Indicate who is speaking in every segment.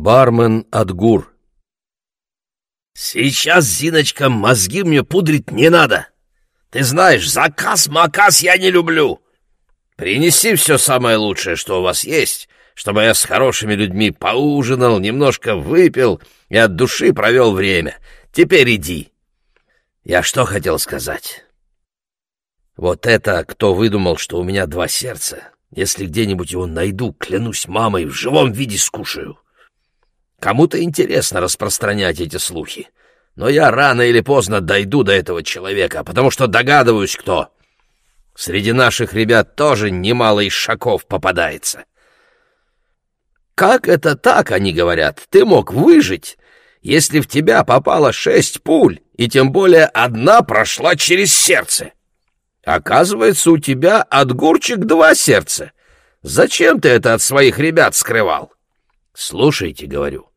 Speaker 1: Бармен Адгур.
Speaker 2: «Сейчас, Зиночка, мозги мне пудрить не надо. Ты знаешь, заказ-маказ я не люблю. Принеси все самое лучшее, что у вас есть, чтобы я с хорошими людьми поужинал, немножко выпил и от души провел время. Теперь иди. Я что хотел сказать? Вот это кто выдумал, что у меня два сердца. Если где-нибудь его найду, клянусь мамой, в живом виде скушаю. Кому-то интересно распространять эти слухи. Но я рано или поздно дойду до этого человека, потому что догадываюсь, кто. Среди наших ребят тоже немало ишаков попадается. Как это так, они говорят, ты мог выжить, если в тебя попало шесть пуль, и тем более одна прошла через сердце? Оказывается, у тебя от гурчик два сердца. Зачем ты это от своих ребят скрывал? Слушайте, говорю,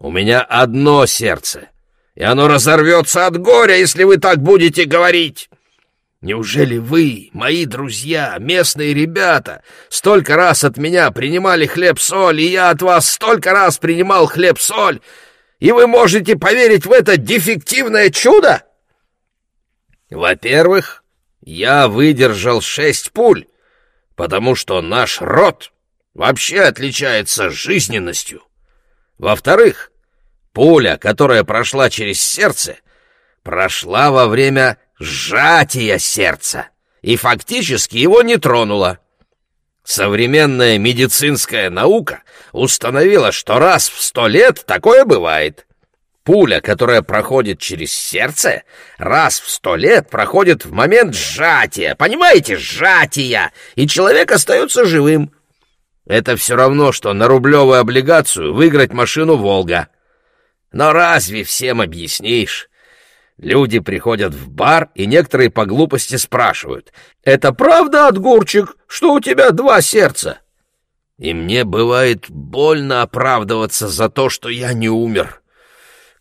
Speaker 2: у меня одно сердце, и оно разорвется от горя, если вы так будете говорить. Неужели вы, мои друзья, местные ребята, столько раз от меня принимали хлеб-соль, и я от вас столько раз принимал хлеб-соль, и вы можете поверить в это дефективное чудо? Во-первых, я выдержал шесть пуль, потому что наш род вообще отличается жизненностью. Во-вторых, пуля, которая прошла через сердце, прошла во время сжатия сердца и фактически его не тронула. Современная медицинская наука установила, что раз в сто лет такое бывает. Пуля, которая проходит через сердце, раз в сто лет проходит в момент сжатия, понимаете, сжатия, и человек остается живым. Это все равно, что на рублевую облигацию выиграть машину «Волга». Но разве всем объяснишь? Люди приходят в бар, и некоторые по глупости спрашивают. «Это правда, Отгурчик, что у тебя два сердца?» И мне бывает больно оправдываться за то, что я не умер.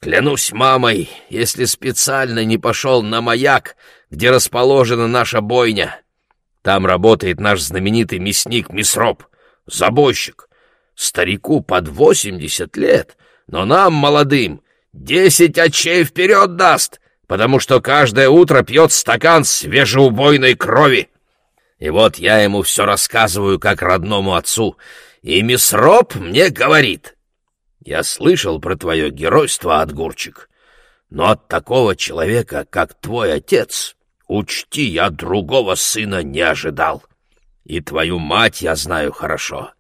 Speaker 2: Клянусь мамой, если специально не пошел на маяк, где расположена наша бойня. Там работает наш знаменитый мясник Мисроп забойщик. Старику под восемьдесят лет, но нам, молодым, десять очей вперед даст, потому что каждое утро пьет стакан свежеубойной крови. И вот я ему все рассказываю как родному отцу, и мисс Роб мне говорит. Я слышал про твое геройство, Отгурчик, но от такого человека, как твой отец, учти, я другого сына не ожидал. И твою мать я знаю хорошо.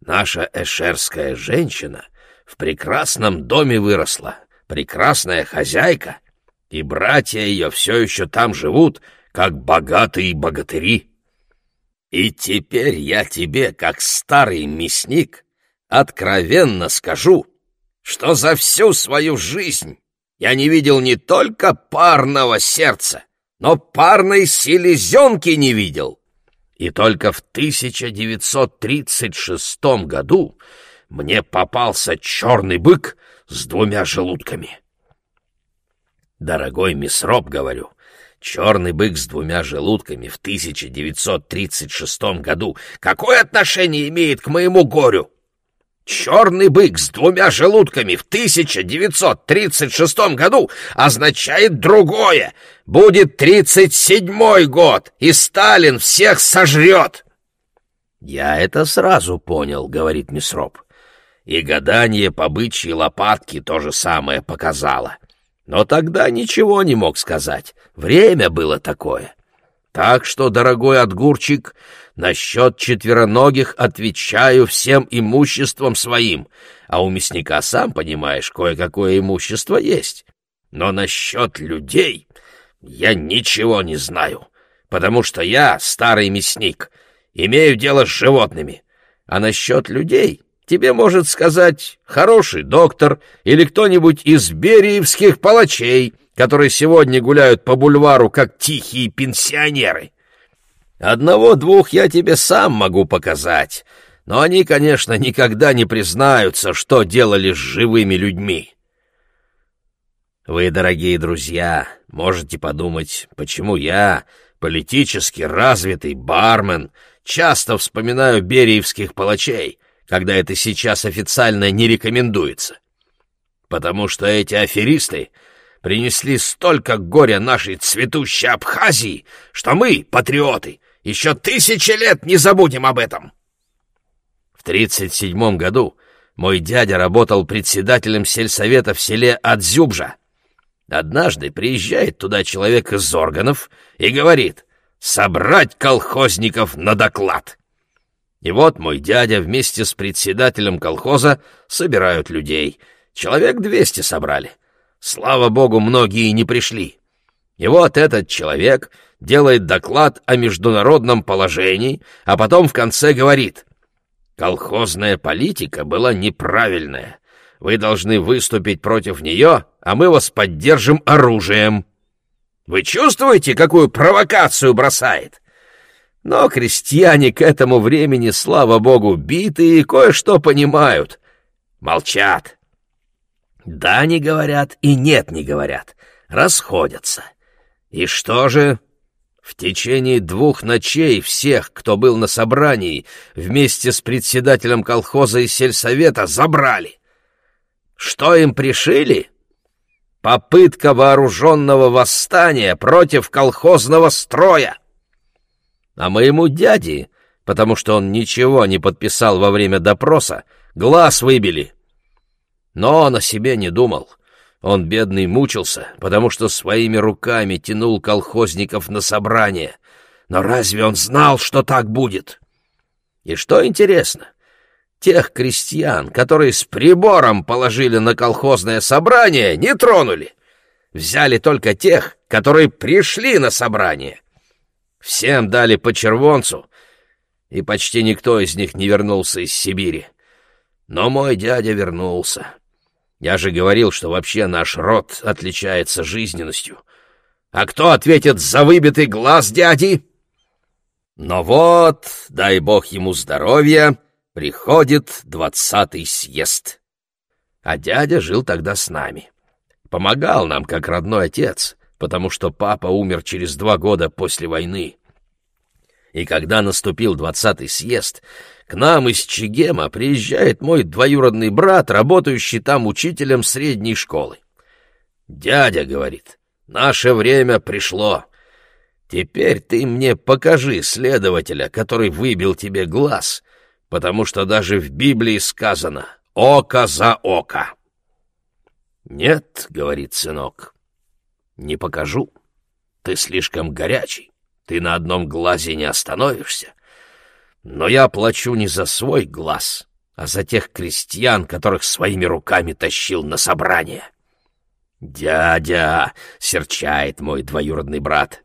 Speaker 2: Наша эшерская женщина в прекрасном доме выросла, прекрасная хозяйка, и братья ее все еще там живут, как богатые богатыри. И теперь я тебе, как старый мясник, откровенно скажу, что за всю свою жизнь я не видел не только парного сердца, но парной селезенки не видел. И только в 1936 году мне попался черный бык с двумя желудками. Дорогой мисс Роб, говорю, черный бык с двумя желудками в 1936 году какое отношение имеет к моему горю? Черный бык с двумя желудками в 1936 году означает другое. Будет тридцать седьмой год, и Сталин всех сожрет. Я это сразу понял, говорит мисс Роб. И гадание по бычьей лопатке то же самое показало. Но тогда ничего не мог сказать. Время было такое. Так что, дорогой отгурчик, насчет четвероногих отвечаю всем имуществом своим, а у мясника, сам понимаешь, кое-какое имущество есть. Но насчет людей я ничего не знаю, потому что я старый мясник, имею дело с животными. А насчет людей тебе может сказать хороший доктор или кто-нибудь из бериевских палачей — которые сегодня гуляют по бульвару, как тихие пенсионеры. Одного-двух я тебе сам могу показать, но они, конечно, никогда не признаются, что делали с живыми людьми. Вы, дорогие друзья, можете подумать, почему я, политически развитый бармен, часто вспоминаю бериевских палачей, когда это сейчас официально не рекомендуется. Потому что эти аферисты принесли столько горя нашей цветущей Абхазии, что мы, патриоты, еще тысячи лет не забудем об этом. В тридцать седьмом году мой дядя работал председателем сельсовета в селе Адзюбжа. Однажды приезжает туда человек из органов и говорит «собрать колхозников на доклад». И вот мой дядя вместе с председателем колхоза собирают людей. Человек двести собрали. Слава богу, многие не пришли. И вот этот человек делает доклад о международном положении, а потом в конце говорит «Колхозная политика была неправильная. Вы должны выступить против нее, а мы вас поддержим оружием». Вы чувствуете, какую провокацию бросает? Но крестьяне к этому времени, слава богу, битые и кое-что понимают. Молчат. Да не говорят и нет не говорят. Расходятся. И что же? В течение двух ночей всех, кто был на собрании, вместе с председателем колхоза и сельсовета забрали. Что им пришили? Попытка вооруженного восстания против колхозного строя а моему дяде, потому что он ничего не подписал во время допроса, глаз выбили. Но он о себе не думал. Он, бедный, мучился, потому что своими руками тянул колхозников на собрание. Но разве он знал, что так будет? И что интересно, тех крестьян, которые с прибором положили на колхозное собрание, не тронули. Взяли только тех, которые пришли на собрание — Всем дали по червонцу, и почти никто из них не вернулся из Сибири. Но мой дядя вернулся. Я же говорил, что вообще наш род отличается жизненностью. А кто ответит за выбитый глаз дяди? Но вот, дай бог ему здоровья, приходит двадцатый съезд. А дядя жил тогда с нами. Помогал нам, как родной отец потому что папа умер через два года после войны. И когда наступил двадцатый съезд, к нам из Чигема приезжает мой двоюродный брат, работающий там учителем средней школы. «Дядя, — говорит, — наше время пришло. Теперь ты мне покажи следователя, который выбил тебе глаз, потому что даже в Библии сказано «око за око». «Нет, — говорит сынок, не покажу. Ты слишком горячий. Ты на одном глазе не остановишься. Но я плачу не за свой глаз, а за тех крестьян, которых своими руками тащил на собрание. «Дядя!» — серчает мой двоюродный брат.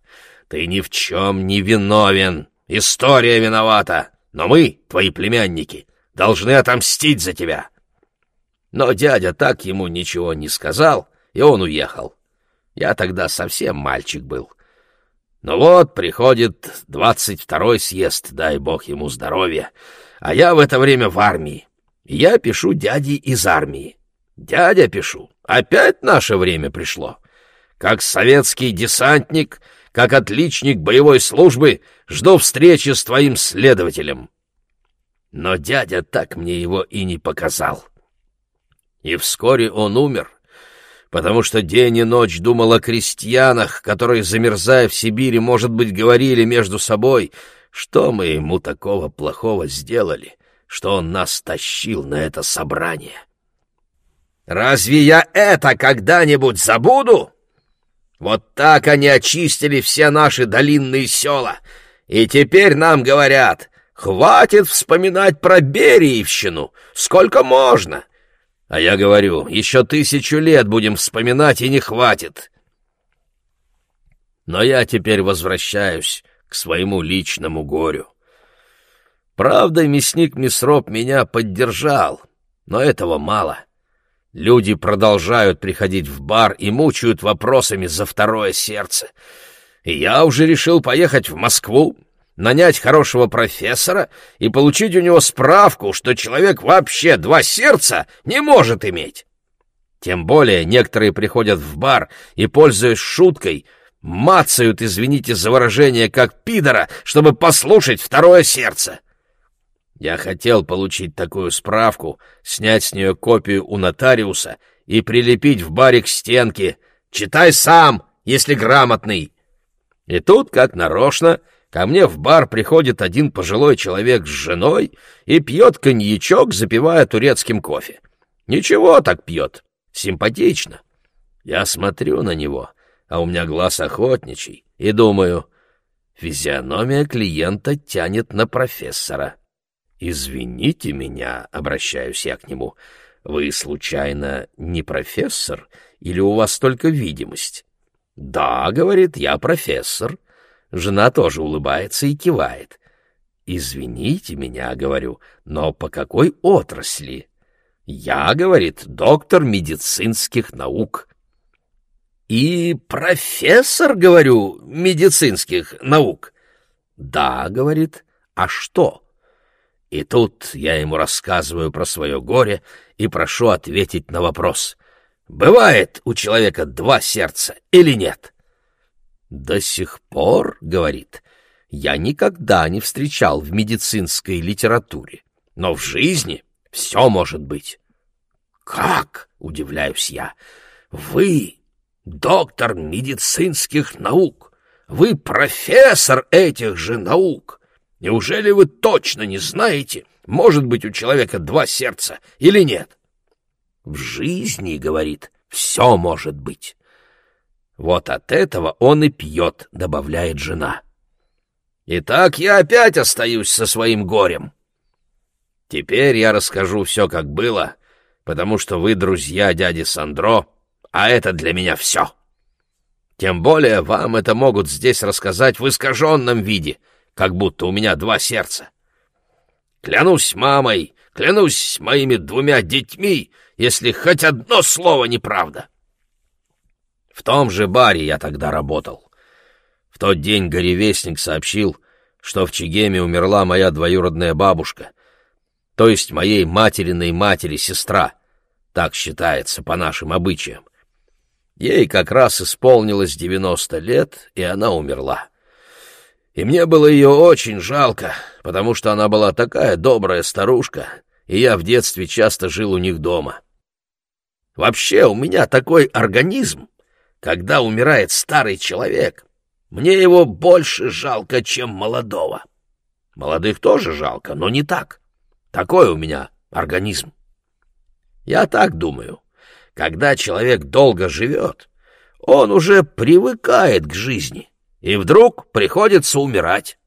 Speaker 2: «Ты ни в чем не виновен. История виновата. Но мы, твои племянники, должны отомстить за тебя». Но дядя так ему ничего не сказал, и он уехал. Я тогда совсем мальчик был. Но вот приходит двадцать второй съезд, дай бог ему здоровья, а я в это время в армии. Я пишу дяде из армии. Дядя пишу, опять наше время пришло. Как советский десантник, как отличник боевой службы, жду встречи с твоим следователем. Но дядя так мне его и не показал. И вскоре он умер, потому что день и ночь думал о крестьянах, которые, замерзая в Сибири, может быть, говорили между собой, что мы ему такого плохого сделали, что он нас тащил на это собрание. Разве я это когда-нибудь забуду? Вот так они очистили все наши долинные села, и теперь нам говорят, хватит вспоминать про Бериевщину, сколько можно, а я говорю, еще тысячу лет будем вспоминать, и не хватит. Но я теперь возвращаюсь к своему личному горю. Правда, мясник Месроп меня поддержал, но этого мало. Люди продолжают приходить в бар и мучают вопросами за второе сердце. И я уже решил поехать в Москву, нанять хорошего профессора и получить у него справку, что человек вообще два сердца не может иметь. Тем более некоторые приходят в бар и, пользуясь шуткой, мацают, извините за выражение, как пидора, чтобы послушать второе сердце. Я хотел получить такую справку, снять с нее копию у нотариуса и прилепить в баре к стенке. Читай сам, если грамотный. И тут, как нарочно, ко мне в бар приходит один пожилой человек с женой и пьет коньячок, запивая турецким кофе. Ничего так пьет, симпатично. Я смотрю на него, а у меня глаз охотничий, и думаю, физиономия клиента тянет на профессора. «Извините меня», — обращаюсь я к нему, — «вы, случайно, не профессор или у вас только видимость?» «Да», — говорит, — «я профессор». Жена тоже улыбается и кивает. «Извините меня», — говорю, — «но по какой отрасли?» «Я», — говорит, — «доктор медицинских наук». «И профессор, — говорю, — медицинских наук». «Да», — говорит, — «а что?» И тут я ему рассказываю про свое горе и прошу ответить на вопрос. Бывает у человека два сердца или нет? До сих пор, говорит, я никогда не встречал в медицинской литературе, но в жизни все может быть. Как, удивляюсь я, вы доктор медицинских наук, вы профессор этих же наук. Неужели вы точно не знаете, может быть у человека два сердца или нет? В жизни, говорит, все может быть. Вот от этого он и пьет, добавляет жена. Итак, я опять остаюсь со своим горем. Теперь я расскажу все, как было, потому что вы друзья дяди Сандро, а это для меня все. Тем более вам это могут здесь рассказать в искаженном виде, как будто у меня два сердца. Клянусь мамой, клянусь моими двумя детьми, если хоть одно слово неправда. В том же баре я тогда работал. В тот день горевестник сообщил, что в Чегеме умерла моя двоюродная бабушка, то есть моей материной матери сестра, так считается по нашим обычаям. Ей как раз исполнилось девяносто лет, и она умерла. И мне было ее очень жалко, потому что она была такая добрая старушка, и я в детстве часто жил у них дома. Вообще у меня такой организм, когда умирает старый человек, мне его больше жалко, чем молодого. Молодых тоже жалко, но не так. Такой у меня организм. Я так думаю. Когда человек долго живет, он уже привыкает к жизни, и вдруг приходится умирать.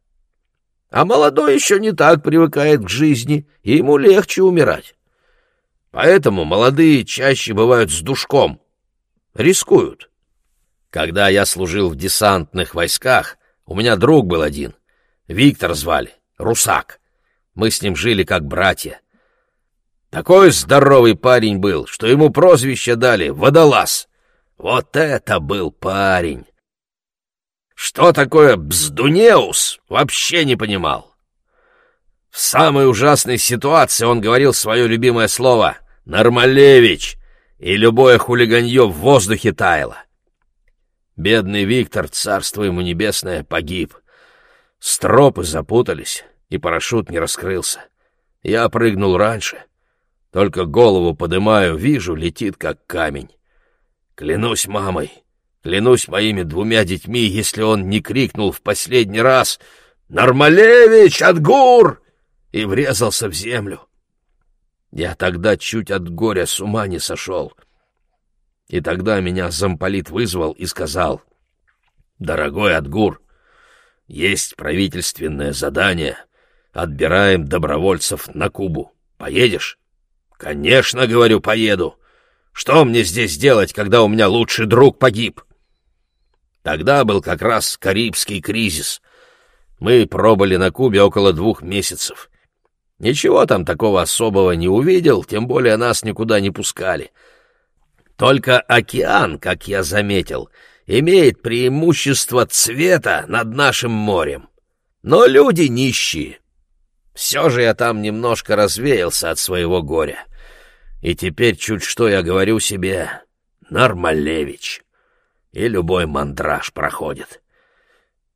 Speaker 2: А молодой еще не так привыкает к жизни, и ему легче умирать. Поэтому молодые чаще бывают с душком, рискуют. Когда я служил в десантных войсках, у меня друг был один, Виктор звали, Русак. Мы с ним жили как братья. Такой здоровый парень был, что ему прозвище дали «Водолаз». Вот это был парень! Что такое бздунеус, вообще не понимал. В самой ужасной ситуации он говорил свое любимое слово «Нормалевич», и любое хулиганье в воздухе таяло. Бедный Виктор, царство ему небесное, погиб. Стропы запутались, и парашют не раскрылся. Я прыгнул раньше — только голову подымаю, вижу, летит как камень. Клянусь мамой, клянусь моими двумя детьми, если он не крикнул в последний раз «Нормалевич, Адгур!» и врезался в землю. Я тогда чуть от горя с ума не сошел. И тогда меня замполит вызвал и сказал, «Дорогой Адгур, есть правительственное задание, отбираем добровольцев на Кубу. Поедешь?» «Конечно, — говорю, — поеду. Что мне здесь делать, когда у меня лучший друг погиб?» Тогда был как раз Карибский кризис. Мы пробыли на Кубе около двух месяцев. Ничего там такого особого не увидел, тем более нас никуда не пускали. Только океан, как я заметил, имеет преимущество цвета над нашим морем. Но люди нищие. Все же я там немножко развеялся от своего горя. И теперь чуть что я говорю себе «Нормалевич». И любой мандраж проходит.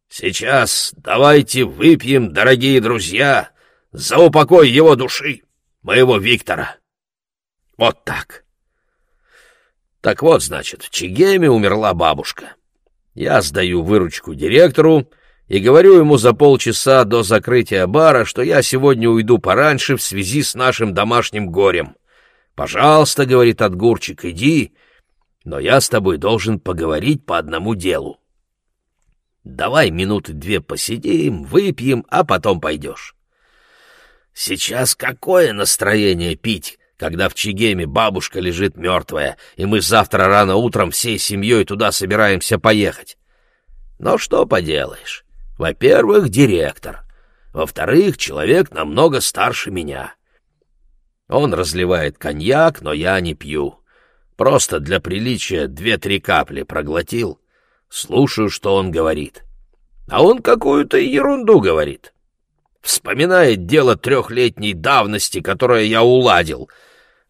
Speaker 2: Сейчас давайте выпьем, дорогие друзья, за упокой его души, моего Виктора. Вот так. Так вот, значит, в Чигеме умерла бабушка. Я сдаю выручку директору и говорю ему за полчаса до закрытия бара, что я сегодня уйду пораньше в связи с нашим домашним горем. «Пожалуйста», — говорит Отгурчик, — «иди, но я с тобой должен поговорить по одному делу. Давай минуты две посидим, выпьем, а потом пойдешь». Сейчас какое настроение пить, когда в Чигеме бабушка лежит мертвая, и мы завтра рано утром всей семьей туда собираемся поехать? Но что поделаешь, во-первых, директор. Во-вторых, человек намного старше меня. Он разливает коньяк, но я не пью. Просто для приличия две-три капли проглотил. Слушаю, что он говорит. А он какую-то ерунду говорит. Вспоминает дело трехлетней давности, которое я уладил.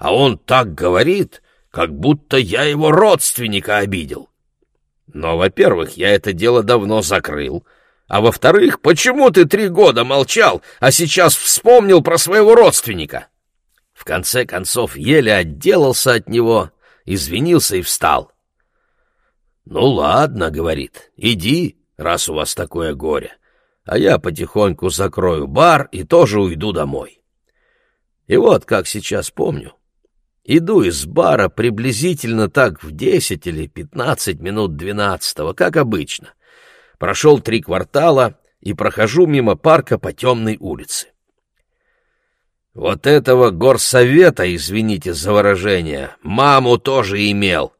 Speaker 2: А он так говорит, как будто я его родственника обидел. Но, во-первых, я это дело давно закрыл — а во-вторых, почему ты три года молчал, а сейчас вспомнил про своего родственника? В конце концов, еле отделался от него, извинился и встал. «Ну ладно», — говорит, — «иди, раз у вас такое горе, а я потихоньку закрою бар и тоже уйду домой». И вот, как сейчас помню, иду из бара приблизительно так в десять или пятнадцать минут двенадцатого, как обычно, прошел три квартала и прохожу мимо парка по темной улице. Вот этого горсовета, извините за выражение, маму тоже имел.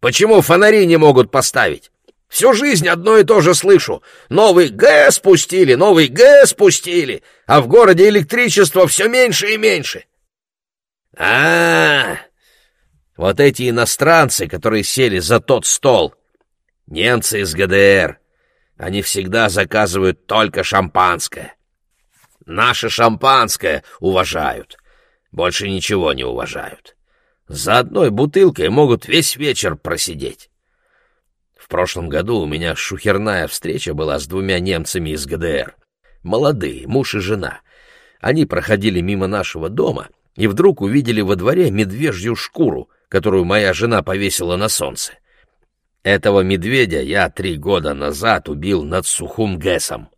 Speaker 2: Почему фонари не могут поставить? Всю жизнь одно и то же слышу. Новый ГЭС спустили, новый ГЭС спустили, а в городе электричество все меньше и меньше. А, вот эти иностранцы, которые сели за тот стол, немцы из ГДР, они всегда заказывают только шампанское. Наше шампанское уважают. Больше ничего не уважают. За одной бутылкой могут весь вечер просидеть. В прошлом году у меня шухерная встреча была с двумя немцами из ГДР. Молодые, муж и жена. Они проходили мимо нашего дома и вдруг увидели во дворе медвежью шкуру, которую моя жена повесила на солнце. Этого медведя я три года назад убил над сухим гэсом.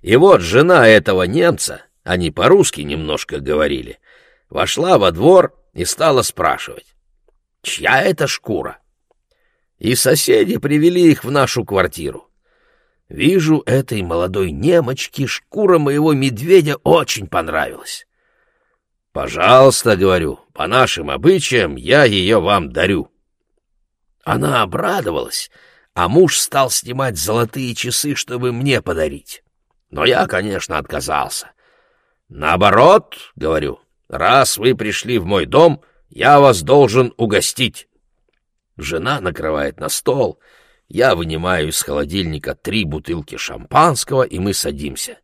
Speaker 2: И вот жена этого немца, они по-русски немножко говорили, вошла во двор и стала спрашивать, чья это шкура? И соседи привели их в нашу квартиру. Вижу, этой молодой немочке шкура моего медведя очень понравилась. «Пожалуйста, — говорю, — по нашим обычаям я ее вам дарю». Она обрадовалась, а муж стал снимать золотые часы, чтобы мне подарить. Но я, конечно, отказался. Наоборот, говорю, раз вы пришли в мой дом, я вас должен угостить. Жена накрывает на стол, я вынимаю из холодильника три бутылки шампанского, и мы садимся.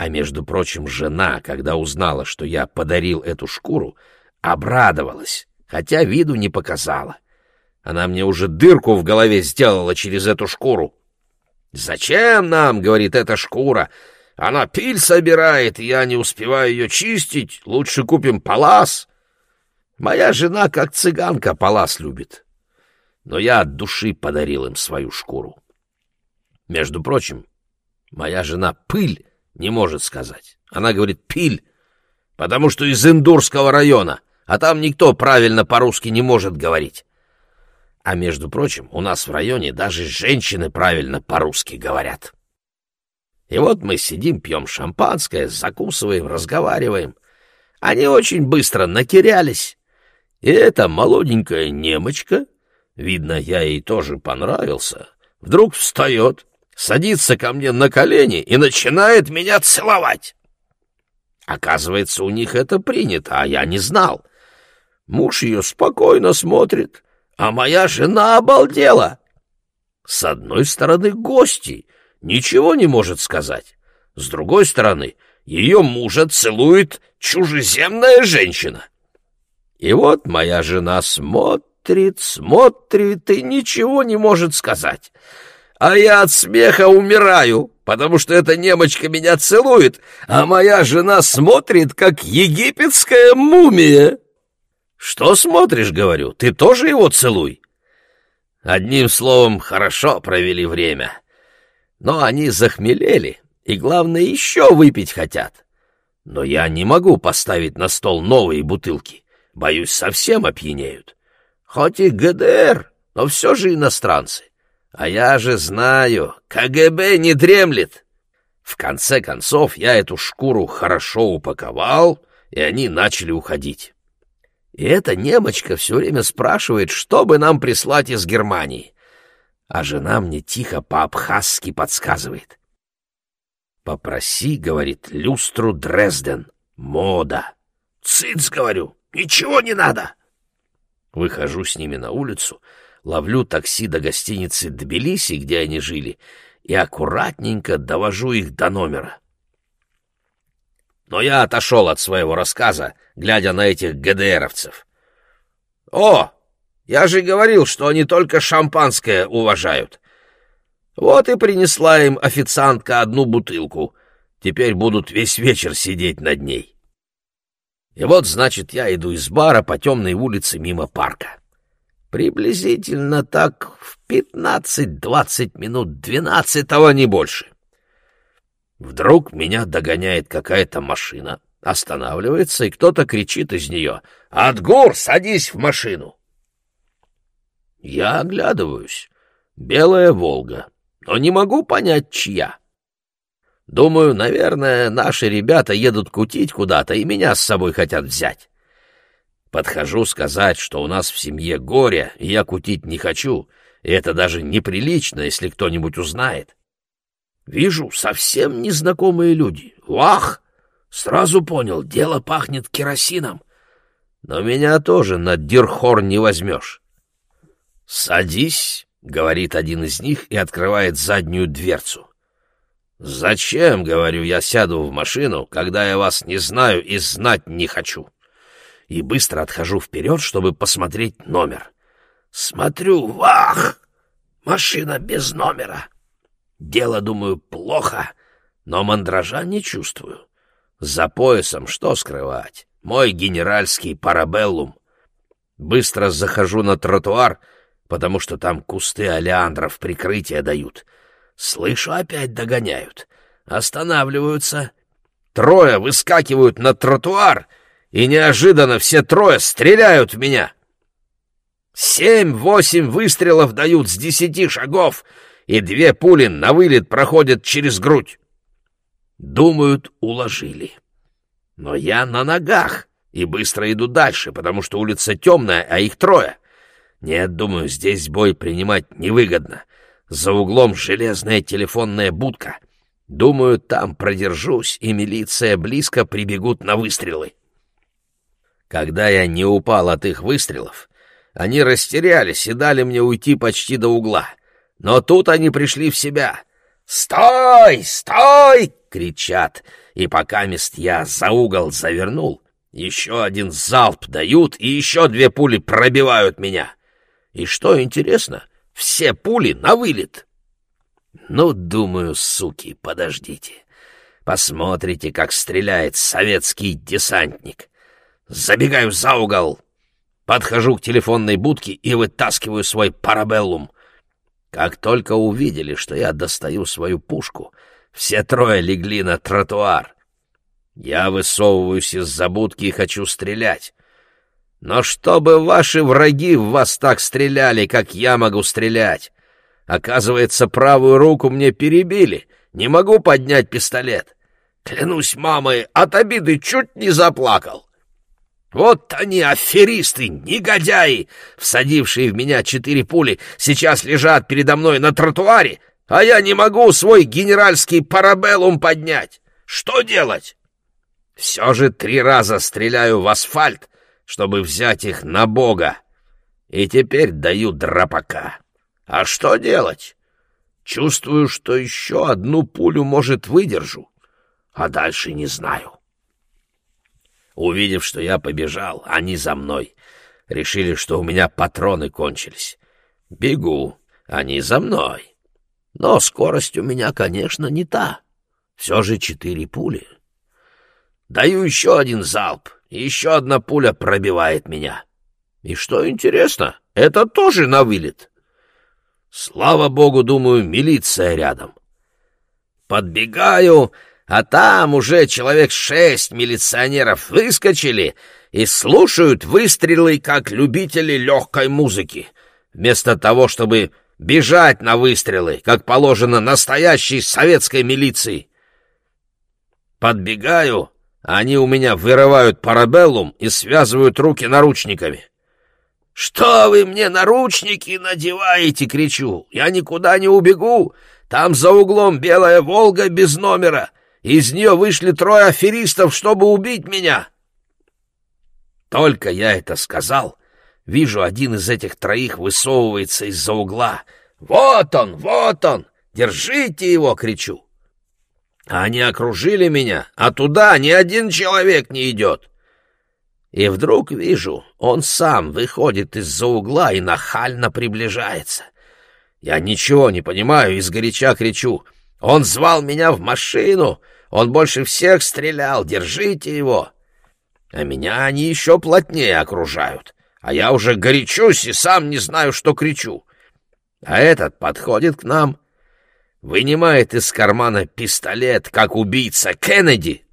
Speaker 2: А между прочим, жена, когда узнала, что я подарил эту шкуру, обрадовалась, хотя виду не показала. — она мне уже дырку в голове сделала через эту шкуру. «Зачем нам, — говорит, — эта шкура? Она пиль собирает, и я не успеваю ее чистить. Лучше купим палас». Моя жена, как цыганка, палас любит. Но я от души подарил им свою шкуру. Между прочим, моя жена пыль не может сказать. Она говорит «пиль», потому что из Индурского района, а там никто правильно по-русски не может говорить. А между прочим, у нас в районе даже женщины правильно по-русски говорят. И вот мы сидим, пьем шампанское, закусываем, разговариваем. Они очень быстро накирялись. И эта молоденькая немочка, видно, я ей тоже понравился, вдруг встает, садится ко мне на колени и начинает меня целовать. Оказывается, у них это принято, а я не знал. Муж ее спокойно смотрит, а моя жена обалдела. С одной стороны, гости, ничего не может сказать. С другой стороны, ее мужа целует чужеземная женщина. И вот моя жена смотрит, смотрит и ничего не может сказать. А я от смеха умираю, потому что эта немочка меня целует, а моя жена смотрит, как египетская мумия. Что смотришь, говорю, ты тоже его целуй. Одним словом, хорошо провели время. Но они захмелели, и, главное, еще выпить хотят. Но я не могу поставить на стол новые бутылки. Боюсь, совсем опьянеют. Хоть и ГДР, но все же иностранцы. А я же знаю, КГБ не дремлет. В конце концов, я эту шкуру хорошо упаковал, и они начали уходить. И эта немочка все время спрашивает, что бы нам прислать из Германии. А жена мне тихо по-абхазски подсказывает. «Попроси, — говорит, — люстру Дрезден. Мода». «Цыц, — говорю, — ничего не надо». Выхожу с ними на улицу, ловлю такси до гостиницы Тбилиси, где они жили, и аккуратненько довожу их до номера. Но я отошел от своего рассказа, глядя на этих ГДРовцев. «О, я же говорил, что они только шампанское уважают. Вот и принесла им официантка одну бутылку. Теперь будут весь вечер сидеть над ней». И вот, значит, я иду из бара по темной улице мимо парка. Приблизительно так в пятнадцать-двадцать минут двенадцатого, не больше. Вдруг меня догоняет какая-то машина, останавливается, и кто-то кричит из нее «Отгур, садись в машину!» Я оглядываюсь. Белая «Волга», но не могу понять, чья. Думаю, наверное, наши ребята едут кутить куда-то и меня с собой хотят взять. Подхожу сказать, что у нас в семье горе, и я кутить не хочу, и это даже неприлично, если кто-нибудь узнает. Вижу совсем незнакомые люди. Вах! Сразу понял, дело пахнет керосином. Но меня тоже на дирхор не возьмешь. «Садись», — говорит один из них и открывает заднюю дверцу. «Зачем, — говорю, — я сяду в машину, когда я вас не знаю и знать не хочу?» И быстро отхожу вперед, чтобы посмотреть номер. Смотрю, вах! Машина без номера. Дело, думаю, плохо, но мандража не чувствую. За поясом что скрывать? Мой генеральский парабеллум. Быстро захожу на тротуар, потому что там кусты олеандров прикрытие дают. Слышу, опять догоняют. Останавливаются. Трое выскакивают на тротуар — и неожиданно все трое стреляют в меня. Семь-восемь выстрелов дают с десяти шагов, и две пули на вылет проходят через грудь. Думают, уложили. Но я на ногах и быстро иду дальше, потому что улица темная, а их трое. Нет, думаю, здесь бой принимать невыгодно. За углом железная телефонная будка. Думаю, там продержусь, и милиция близко прибегут на выстрелы. Когда я не упал от их выстрелов, они растерялись и дали мне уйти почти до угла. Но тут они пришли в себя. «Стой! Стой!» — кричат. И пока мест я за угол завернул, еще один залп дают, и еще две пули пробивают меня. И что интересно, все пули на вылет. Ну, думаю, суки, подождите. Посмотрите, как стреляет советский десантник. Забегаю за угол. Подхожу к телефонной будке и вытаскиваю свой парабеллум. Как только увидели, что я достаю свою пушку, все трое легли на тротуар. Я высовываюсь из-за будки и хочу стрелять. Но чтобы ваши враги в вас так стреляли, как я могу стрелять? Оказывается, правую руку мне перебили. Не могу поднять пистолет. Клянусь мамой, от обиды чуть не заплакал. Вот они, аферисты, негодяи, всадившие в меня четыре пули, сейчас лежат передо мной на тротуаре, а я не могу свой генеральский парабеллум поднять. Что делать? Все же три раза стреляю в асфальт, чтобы взять их на бога. И теперь даю драпака. А что делать? Чувствую, что еще одну пулю, может, выдержу, а дальше не знаю. Увидев, что я побежал, они за мной. Решили, что у меня патроны кончились. Бегу, они за мной. Но скорость у меня, конечно, не та. Все же четыре пули. Даю еще один залп, еще одна пуля пробивает меня. И что интересно, это тоже на вылет. Слава богу, думаю, милиция рядом. Подбегаю, а там уже человек шесть милиционеров выскочили и слушают выстрелы, как любители легкой музыки, вместо того, чтобы бежать на выстрелы, как положено настоящей советской милиции. Подбегаю, они у меня вырывают парабеллум и связывают руки наручниками. «Что вы мне наручники надеваете?» — кричу. «Я никуда не убегу. Там за углом белая «Волга» без номера. Из нее вышли трое аферистов, чтобы убить меня». Только я это сказал, вижу, один из этих троих высовывается из-за угла. «Вот он, вот он! Держите его!» — кричу. Они окружили меня, а туда ни один человек не идет. И вдруг вижу, он сам выходит из-за угла и нахально приближается. Я ничего не понимаю и сгоряча кричу. Он звал меня в машину, он больше всех стрелял, держите его. А меня они еще плотнее окружают, а я уже горячусь и сам не знаю, что кричу. А этот подходит к нам, вынимает из кармана пистолет, как убийца Кеннеди,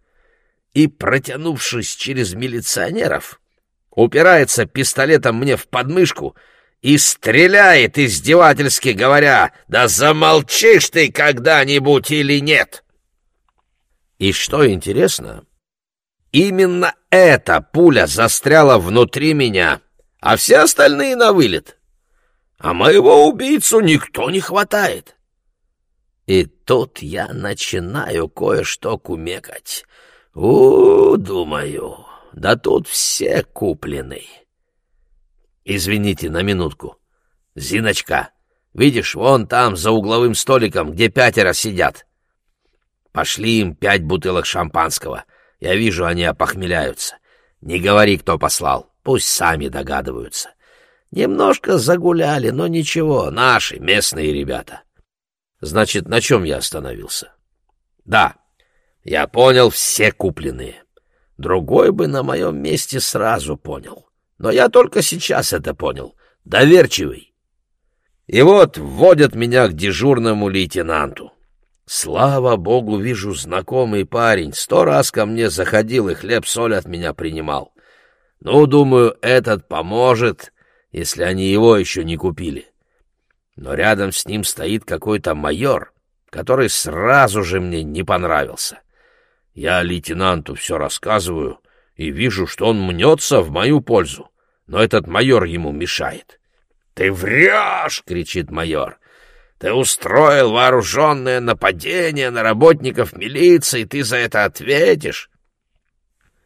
Speaker 2: и, протянувшись через милиционеров, упирается пистолетом мне в подмышку и стреляет, издевательски говоря, «Да замолчишь ты когда-нибудь или нет!» И что интересно, именно эта пуля застряла внутри меня, а все остальные на вылет. А моего убийцу никто не хватает. И тут я начинаю кое-что кумекать. У, думаю, да тут все куплены. Извините на минутку. Зиночка, видишь, вон там, за угловым столиком, где пятеро сидят. Пошли им пять бутылок шампанского. Я вижу, они опохмеляются. Не говори, кто послал, пусть сами догадываются. Немножко загуляли, но ничего, наши, местные ребята. Значит, на чем я остановился? Да, я понял все купленные. Другой бы на моем месте сразу понял. Но я только сейчас это понял. Доверчивый. И вот вводят меня к дежурному лейтенанту. Слава богу, вижу знакомый парень. Сто раз ко мне заходил и хлеб-соль от меня принимал. Ну, думаю, этот поможет, если они его еще не купили но рядом с ним стоит какой-то майор, который сразу же мне не понравился. Я лейтенанту все рассказываю и вижу, что он мнется в мою пользу, но этот майор ему мешает. «Ты врешь!» — кричит майор. «Ты устроил вооруженное нападение на работников милиции, ты за это ответишь!»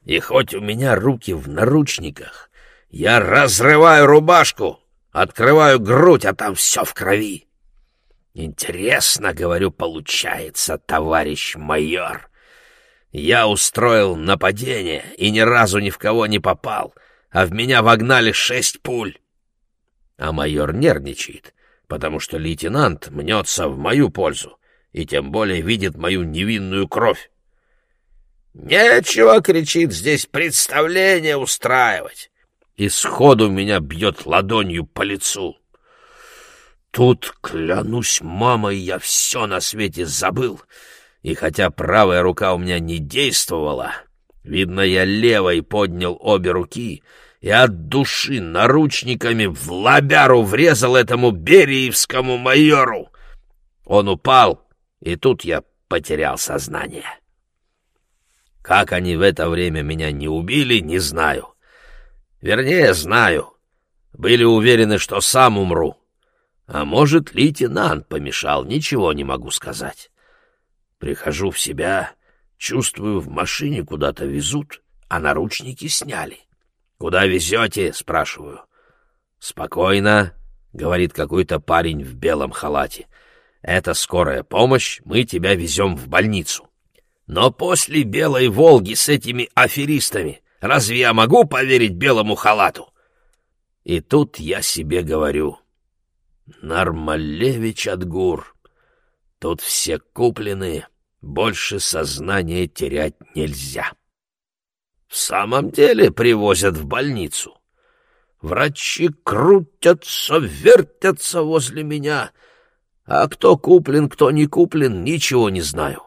Speaker 2: И хоть у меня руки в наручниках, я разрываю рубашку, Открываю грудь, а там все в крови. Интересно, говорю, получается, товарищ майор. Я устроил нападение и ни разу ни в кого не попал, а в меня вогнали шесть пуль. А майор нервничает, потому что лейтенант мнется в мою пользу и тем более видит мою невинную кровь. «Нечего, — кричит, — здесь представление устраивать и сходу меня бьет ладонью по лицу. Тут, клянусь мамой, я все на свете забыл, и хотя правая рука у меня не действовала, видно, я левой поднял обе руки и от души наручниками в лобяру врезал этому бериевскому майору. Он упал, и тут я потерял сознание. Как они в это время меня не убили, не знаю. Вернее, знаю. Были уверены, что сам умру. А может, лейтенант помешал, ничего не могу сказать. Прихожу в себя, чувствую, в машине куда-то везут, а наручники сняли. «Куда везете?» — спрашиваю. «Спокойно», — говорит какой-то парень в белом халате. «Это скорая помощь, мы тебя везем в больницу». Но после белой «Волги» с этими аферистами Разве я могу поверить белому халату? И тут я себе говорю. Нормалевич Адгур, Тут все куплены, больше сознания терять нельзя. В самом деле привозят в больницу. Врачи крутятся, вертятся возле меня, а кто куплен, кто не куплен, ничего не знаю.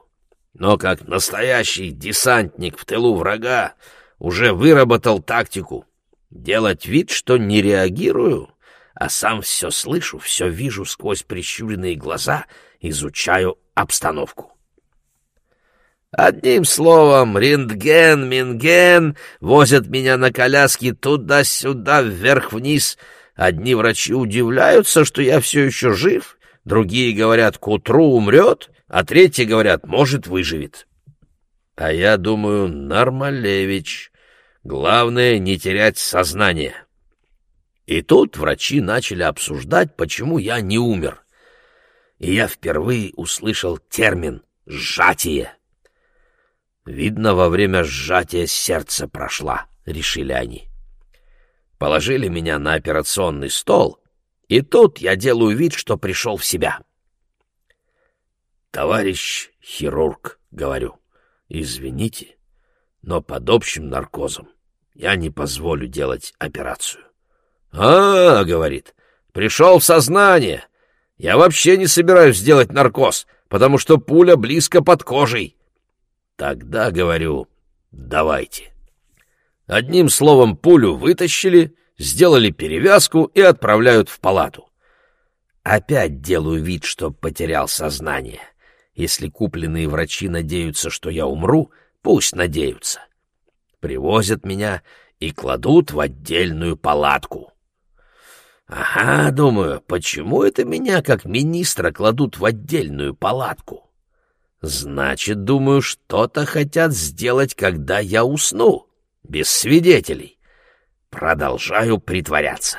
Speaker 2: Но как настоящий десантник в тылу врага уже выработал тактику делать вид, что не реагирую, а сам все слышу, все вижу сквозь прищуренные глаза, изучаю обстановку. Одним словом, рентген, минген, возят меня на коляске туда-сюда, вверх-вниз. Одни врачи удивляются, что я все еще жив, другие говорят, к утру умрет, а третьи говорят, может, выживет. А я думаю, Нормалевич, главное не терять сознание. И тут врачи начали обсуждать, почему я не умер. И я впервые услышал термин «сжатие». Видно, во время сжатия сердце прошла, решили они. Положили меня на операционный стол, и тут я делаю вид, что пришел в себя. «Товарищ хирург», — говорю, — «извините, но под общим наркозом я не позволю делать операцию». «А, — говорит, — пришел в сознание. Я вообще не собираюсь делать наркоз, потому что пуля близко под кожей. Тогда, говорю, давайте. Одним словом, пулю вытащили, сделали перевязку и отправляют в палату. Опять делаю вид, что потерял сознание. Если купленные врачи надеются, что я умру, пусть надеются. Привозят меня и кладут в отдельную палатку. Ага, думаю, почему это меня, как министра, кладут в отдельную палатку? Значит, думаю, что-то хотят сделать, когда я усну, без свидетелей. Продолжаю притворяться.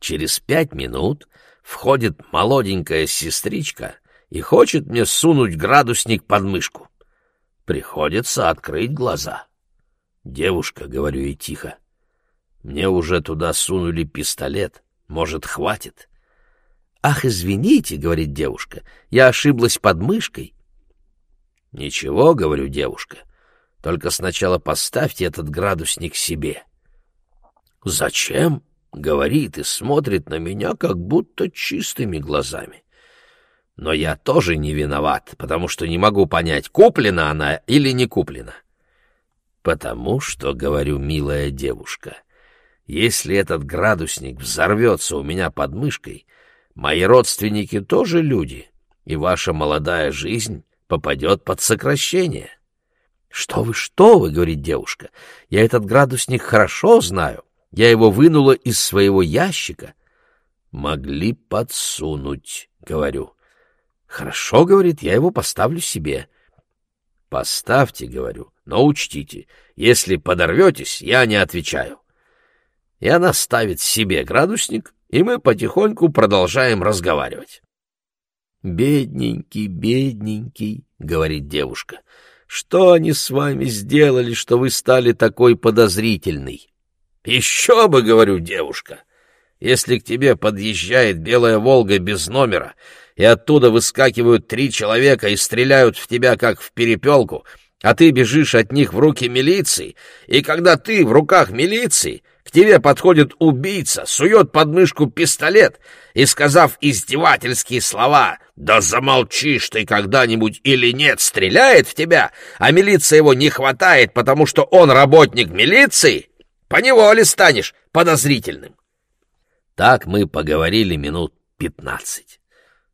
Speaker 2: Через пять минут входит молоденькая сестричка и хочет мне сунуть градусник под мышку. Приходится открыть глаза. «Девушка», — говорю ей тихо, — «мне уже туда сунули пистолет, может, хватит?» «Ах, извините», — говорит девушка, — «я ошиблась под мышкой». «Ничего», — говорю девушка, — «только сначала поставьте этот градусник себе». «Зачем?» — говорит и смотрит на меня, как будто чистыми глазами. Но я тоже не виноват, потому что не могу понять, куплена она или не куплена. Потому что, говорю, милая девушка, если этот градусник взорвется у меня под мышкой, мои родственники тоже люди, и ваша молодая жизнь попадет под сокращение. — Что вы, что вы, — говорит девушка, — я этот градусник хорошо знаю. Я его вынула из своего ящика. — Могли подсунуть, — говорю. — Хорошо, — говорит, — я его поставлю себе. — Поставьте, — говорю, — но учтите, если подорветесь, я не отвечаю. И она ставит себе градусник, и мы потихоньку продолжаем разговаривать. «Бедненький, бедненький», — говорит девушка, — «что они с вами сделали, что вы стали такой подозрительный?» «Еще бы, — говорю, девушка, — если к тебе подъезжает белая «Волга» без номера, и оттуда выскакивают три человека и стреляют в тебя, как в перепелку, а ты бежишь от них в руки милиции, и когда ты в руках милиции, тебе подходит убийца, сует под мышку пистолет и, сказав издевательские слова «Да замолчишь ты когда-нибудь или нет!» стреляет в тебя, а милиция его не хватает, потому что он работник милиции, поневоле станешь подозрительным. Так мы поговорили минут пятнадцать.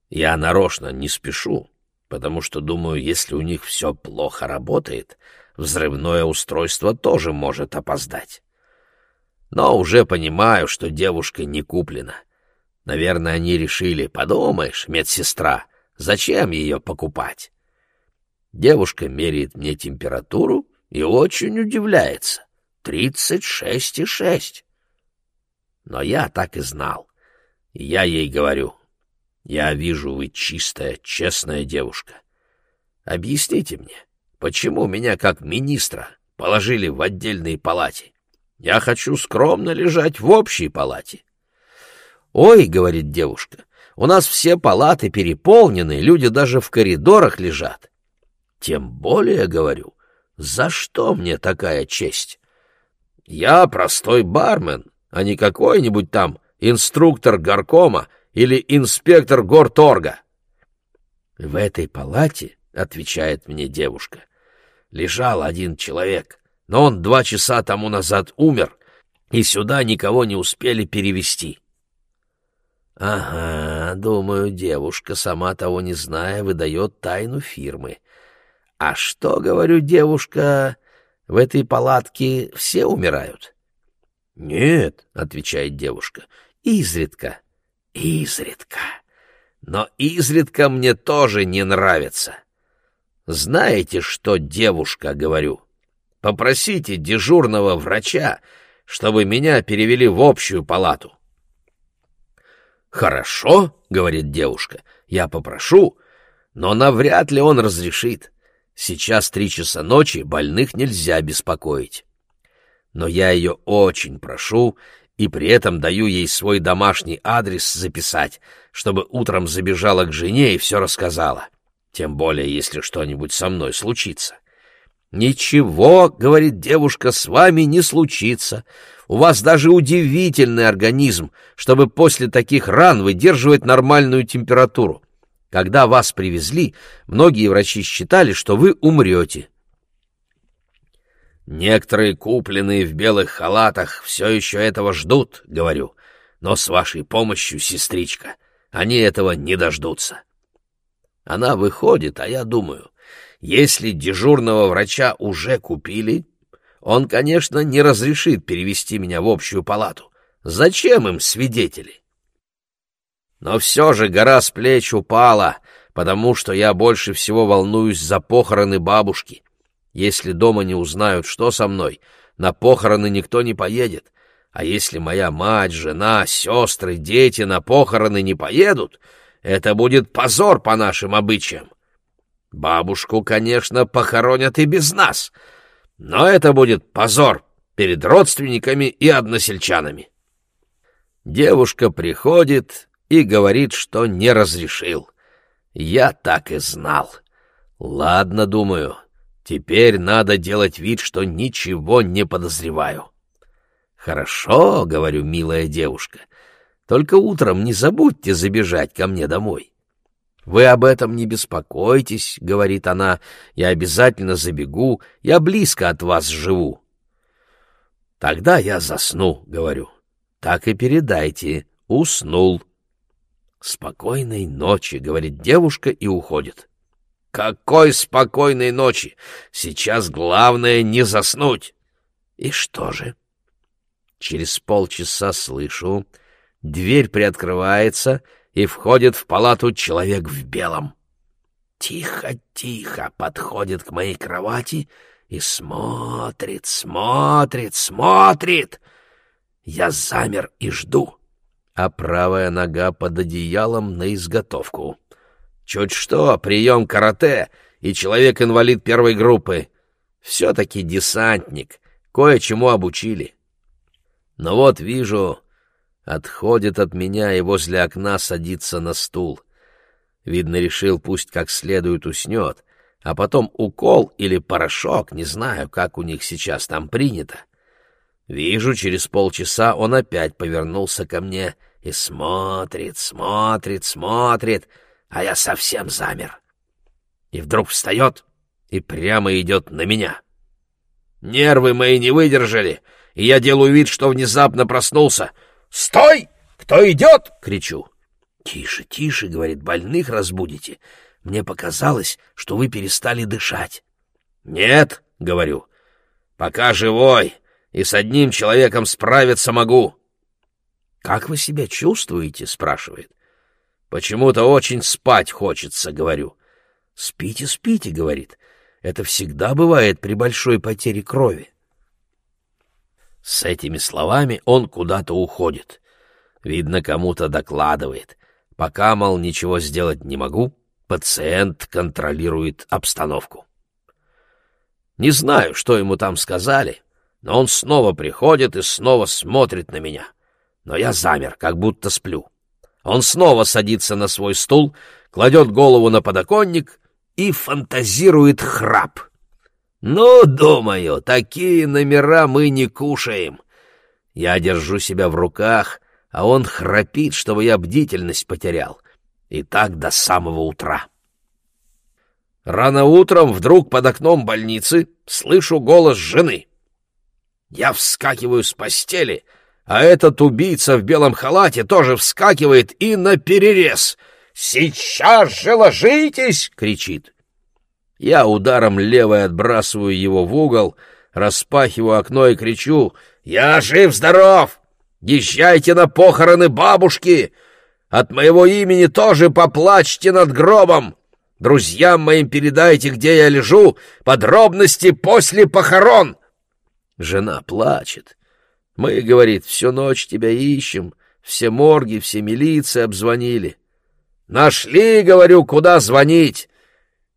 Speaker 2: Я нарочно не спешу, потому что думаю, если у них все плохо работает, взрывное устройство тоже может опоздать но уже понимаю, что девушка не куплена. Наверное, они решили, подумаешь, медсестра, зачем ее покупать? Девушка меряет мне температуру и очень удивляется. Тридцать шесть и шесть. Но я так и знал. Я ей говорю, я вижу, вы чистая, честная девушка. Объясните мне, почему меня как министра положили в отдельной палате? Я хочу скромно лежать в общей палате. «Ой», — говорит девушка, — У нас все палаты переполнены, люди даже в коридорах лежат. Тем более, говорю, за что мне такая честь? Я простой бармен, а не какой-нибудь там инструктор горкома или инспектор горторга. В этой палате, — отвечает мне девушка, — лежал один человек, но он два часа тому назад умер, и сюда никого не успели перевести. Ага, думаю, девушка, сама того не зная, выдает тайну фирмы. А что, говорю, девушка, в этой палатке все умирают? Нет, отвечает девушка, изредка, изредка. Но изредка мне тоже не нравится. Знаете, что, девушка, говорю, попросите дежурного врача, чтобы меня перевели в общую палату. «Хорошо», — говорит девушка, — «я попрошу, но навряд ли он разрешит. Сейчас три часа ночи, больных нельзя беспокоить». Но я ее очень прошу и при этом даю ей свой домашний адрес записать, чтобы утром забежала к жене и все рассказала. Тем более, если что-нибудь со мной случится. «Ничего, — говорит девушка, — с вами не случится. У вас даже удивительный организм, чтобы после таких ран выдерживать нормальную температуру. Когда вас привезли, многие врачи считали, что вы умрете». «Некоторые, купленные в белых халатах, все еще этого ждут, — говорю, — но с вашей помощью, сестричка, они этого не дождутся». Она выходит, а я думаю — если дежурного врача уже купили, он, конечно, не разрешит перевести меня в общую палату. Зачем им свидетели? Но все же гора с плеч упала, потому что я больше всего волнуюсь за похороны бабушки. Если дома не узнают, что со мной, на похороны никто не поедет. А если моя мать, жена, сестры, дети на похороны не поедут, это будет позор по нашим обычаям. Бабушку, конечно, похоронят и без нас, но это будет позор перед родственниками и односельчанами. Девушка приходит и говорит, что не разрешил. Я так и знал. Ладно, думаю, теперь надо делать вид, что ничего не подозреваю. Хорошо, говорю, милая девушка, только утром не забудьте забежать ко мне домой. «Вы об этом не беспокойтесь», — говорит она, — «я обязательно забегу, я близко от вас живу». «Тогда я засну», — говорю. «Так и передайте, уснул». «Спокойной ночи», — говорит девушка и уходит. «Какой спокойной ночи! Сейчас главное не заснуть!» «И что же?» Через полчаса слышу, дверь приоткрывается — и входит в палату человек в белом. Тихо-тихо подходит к моей кровати и смотрит, смотрит, смотрит. Я замер и жду, а правая нога под одеялом на изготовку. Чуть что, прием карате, и человек-инвалид первой группы. Все-таки десантник, кое-чему обучили. Но вот вижу, отходит от меня и возле окна садится на стул. Видно, решил, пусть как следует уснет, а потом укол или порошок, не знаю, как у них сейчас там принято. Вижу, через полчаса он опять повернулся ко мне и смотрит, смотрит, смотрит, а я совсем замер. И вдруг встает и прямо идет на меня. Нервы мои не выдержали, и я делаю вид, что внезапно проснулся — «Стой! Кто идет?» — кричу. «Тише, тише», — говорит, — «больных разбудите. Мне показалось, что вы перестали дышать». «Нет», — говорю, — «пока живой, и с одним человеком справиться могу». «Как вы себя чувствуете?» — спрашивает. «Почему-то очень спать хочется», — говорю. «Спите, спите», — говорит. «Это всегда бывает при большой потере крови». С этими словами он куда-то уходит. Видно, кому-то докладывает. Пока, мол, ничего сделать не могу, пациент контролирует обстановку. Не знаю, что ему там сказали, но он снова приходит и снова смотрит на меня. Но я замер, как будто сплю. Он снова садится на свой стул, кладет голову на подоконник и фантазирует храп. «Ну, думаю, такие номера мы не кушаем». Я держу себя в руках, а он храпит, чтобы я бдительность потерял. И так до самого утра. Рано утром вдруг под окном больницы слышу голос жены. Я вскакиваю с постели, а этот убийца в белом халате тоже вскакивает и наперерез. «Сейчас же ложитесь!» — кричит. Я ударом левой отбрасываю его в угол, распахиваю окно и кричу «Я жив-здоров! Езжайте на похороны бабушки! От моего имени тоже поплачьте над гробом! Друзьям моим передайте, где я лежу, подробности после похорон!» Жена плачет. Мы, говорит, всю ночь тебя ищем, все морги, все милиции обзвонили. Нашли, говорю, куда звонить.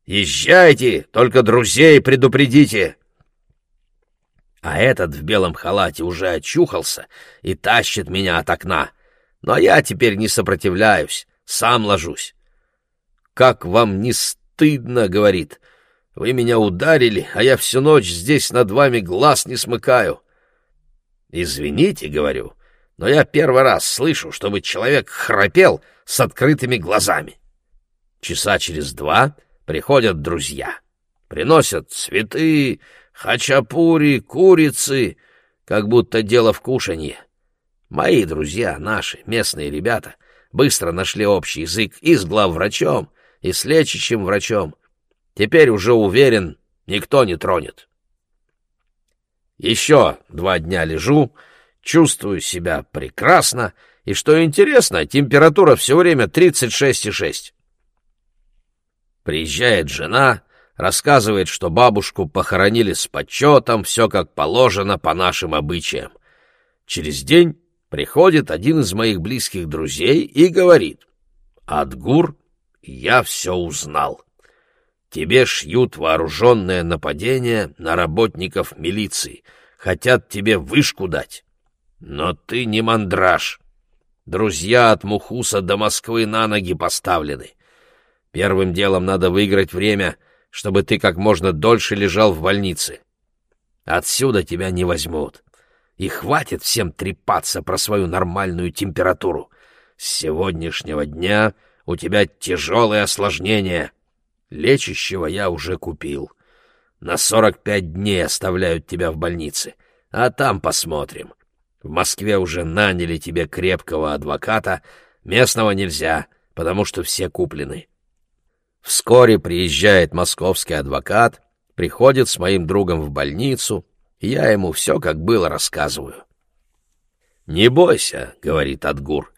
Speaker 2: Езжайте, только друзей предупредите. А этот в белом халате уже очухался и тащит меня от окна. Но я теперь не сопротивляюсь, сам ложусь. «Как вам не стыдно?» — говорит. «Вы меня ударили, а я всю ночь здесь над вами глаз не смыкаю». «Извините», — говорю, — «но я первый раз слышу, чтобы человек храпел с открытыми глазами». Часа через два приходят друзья. Приносят цветы, хачапури, курицы, как будто дело в кушанье. Мои друзья, наши, местные ребята, быстро нашли общий язык и с главврачом, и с лечащим врачом. Теперь уже уверен, никто не тронет. Еще два дня лежу, чувствую себя прекрасно, и, что интересно, температура все время 36,6. Приезжает жена, рассказывает, что бабушку похоронили с почетом, все как положено по нашим обычаям. Через день приходит один из моих близких друзей и говорит, «Адгур я все узнал. Тебе шьют вооруженное нападение на работников милиции, хотят тебе вышку дать. Но ты не мандраж. Друзья от Мухуса до Москвы на ноги поставлены. Первым делом надо выиграть время, чтобы ты как можно дольше лежал в больнице. Отсюда тебя не возьмут. И хватит всем трепаться про свою нормальную температуру. С сегодняшнего дня у тебя тяжелые осложнения. Лечащего я уже купил. На сорок пять дней оставляют тебя в больнице, а там посмотрим. В Москве уже наняли тебе крепкого адвоката, местного нельзя, потому что все куплены. Вскоре приезжает московский адвокат, приходит с моим другом в больницу, и я ему все, как было, рассказываю. «Не бойся», — говорит Адгур,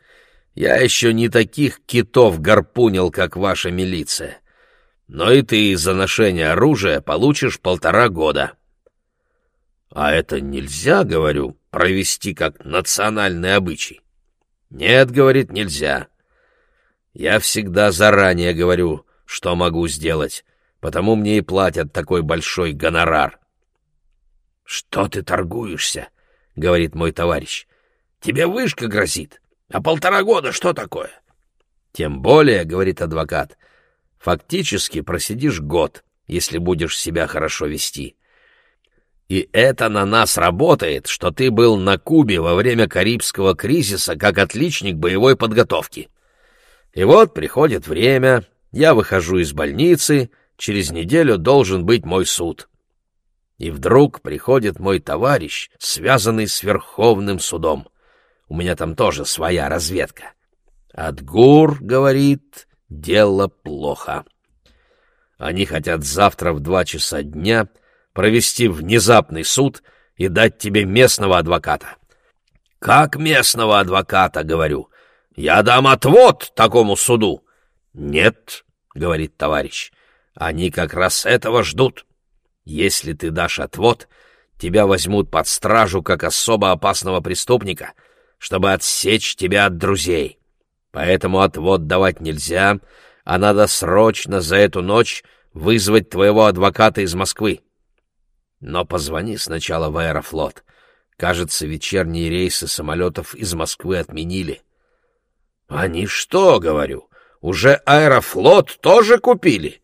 Speaker 2: я еще не таких китов гарпунил, как ваша милиция. Но и ты из-за ношения оружия получишь полтора года. А это нельзя, говорю, провести как национальный обычай. Нет, говорит, нельзя. Я всегда заранее говорю, что могу сделать, потому мне и платят такой большой гонорар. Что ты торгуешься? — говорит мой товарищ. Тебе вышка грозит. А полтора года что такое? Тем более, — говорит адвокат, — фактически просидишь год, если будешь себя хорошо вести. И это на нас работает, что ты был на Кубе во время Карибского кризиса как отличник боевой подготовки. И вот приходит время, я выхожу из больницы, через неделю должен быть мой суд. И вдруг приходит мой товарищ, связанный с Верховным судом. У меня там тоже своя разведка. Адгур говорит, дело плохо. Они хотят завтра в два часа дня провести внезапный суд и дать тебе местного адвоката. Как местного адвоката, говорю. Я дам отвод такому суду. Нет, говорит товарищ, они как раз этого ждут. Если ты дашь отвод, тебя возьмут под стражу как особо опасного преступника — чтобы отсечь тебя от друзей. Поэтому отвод давать нельзя, а надо срочно за эту ночь вызвать твоего адвоката из Москвы. Но позвони сначала в Аэрофлот. Кажется, вечерние рейсы самолетов из Москвы отменили. Они что, говорю, уже Аэрофлот тоже купили?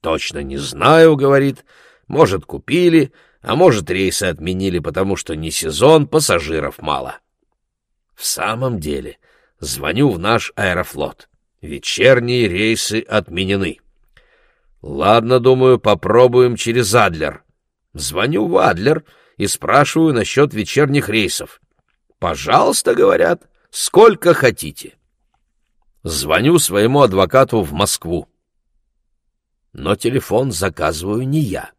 Speaker 2: Точно не знаю, говорит. Может, купили, а может, рейсы отменили, потому что не сезон, пассажиров мало. В самом деле, звоню в наш Аэрофлот. Вечерние рейсы отменены. Ладно, думаю, попробуем через Адлер. Звоню в Адлер и спрашиваю насчет вечерних рейсов. Пожалуйста, говорят, сколько хотите. Звоню своему адвокату в Москву. Но телефон заказываю не я.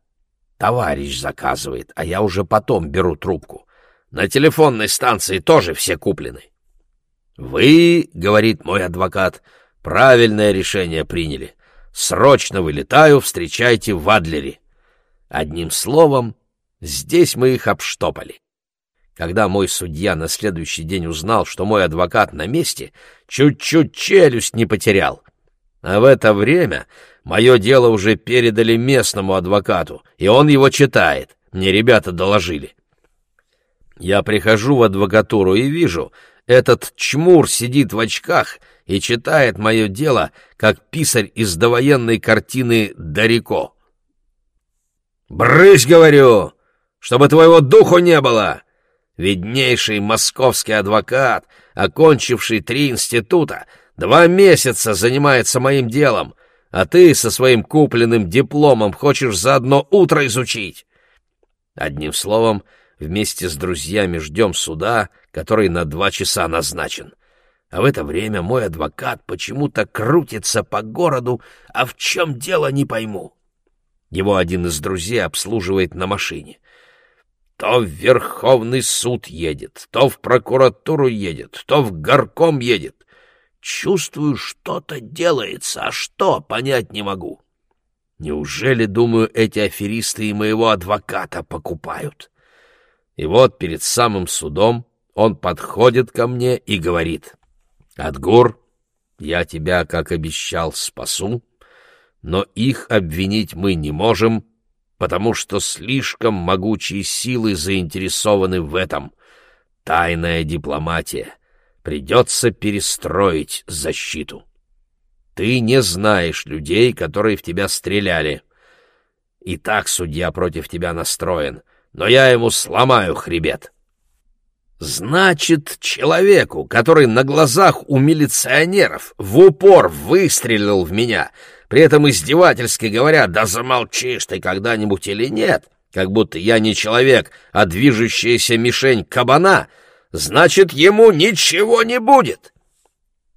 Speaker 2: Товарищ заказывает, а я уже потом беру трубку. На телефонной станции тоже все куплены. «Вы, — говорит мой адвокат, — правильное решение приняли. Срочно вылетаю, встречайте в Адлере. Одним словом, здесь мы их обштопали. Когда мой судья на следующий день узнал, что мой адвокат на месте, чуть-чуть челюсть не потерял. А в это время мое дело уже передали местному адвокату, и он его читает. Мне ребята доложили. Я прихожу в адвокатуру и вижу, этот чмур сидит в очках и читает мое дело, как писарь из довоенной картины «Дарико». «Брысь, говорю, чтобы твоего духу не было!» Виднейший московский адвокат, окончивший три института, два месяца занимается моим делом, а ты со своим купленным дипломом хочешь за одно утро изучить. Одним словом, вместе с друзьями ждем суда, который на два часа назначен. А в это время мой адвокат почему-то крутится по городу, а в чем дело не пойму. Его один из друзей обслуживает на машине. То в Верховный суд едет, то в прокуратуру едет, то в горком едет. Чувствую, что-то делается, а что, понять не могу. Неужели, думаю, эти аферисты и моего адвоката покупают? И вот перед самым судом он подходит ко мне и говорит, «Адгур, я тебя, как обещал, спасу, но их обвинить мы не можем, потому что слишком могучие силы заинтересованы в этом. Тайная дипломатия. Придется перестроить защиту. Ты не знаешь людей, которые в тебя стреляли. И так судья против тебя настроен, но я ему сломаю хребет. Значит, человеку, который на глазах у милиционеров в упор выстрелил в меня — при этом издевательски говорят «Да замолчишь ты когда-нибудь или нет», как будто я не человек, а движущаяся мишень кабана, значит, ему ничего не будет.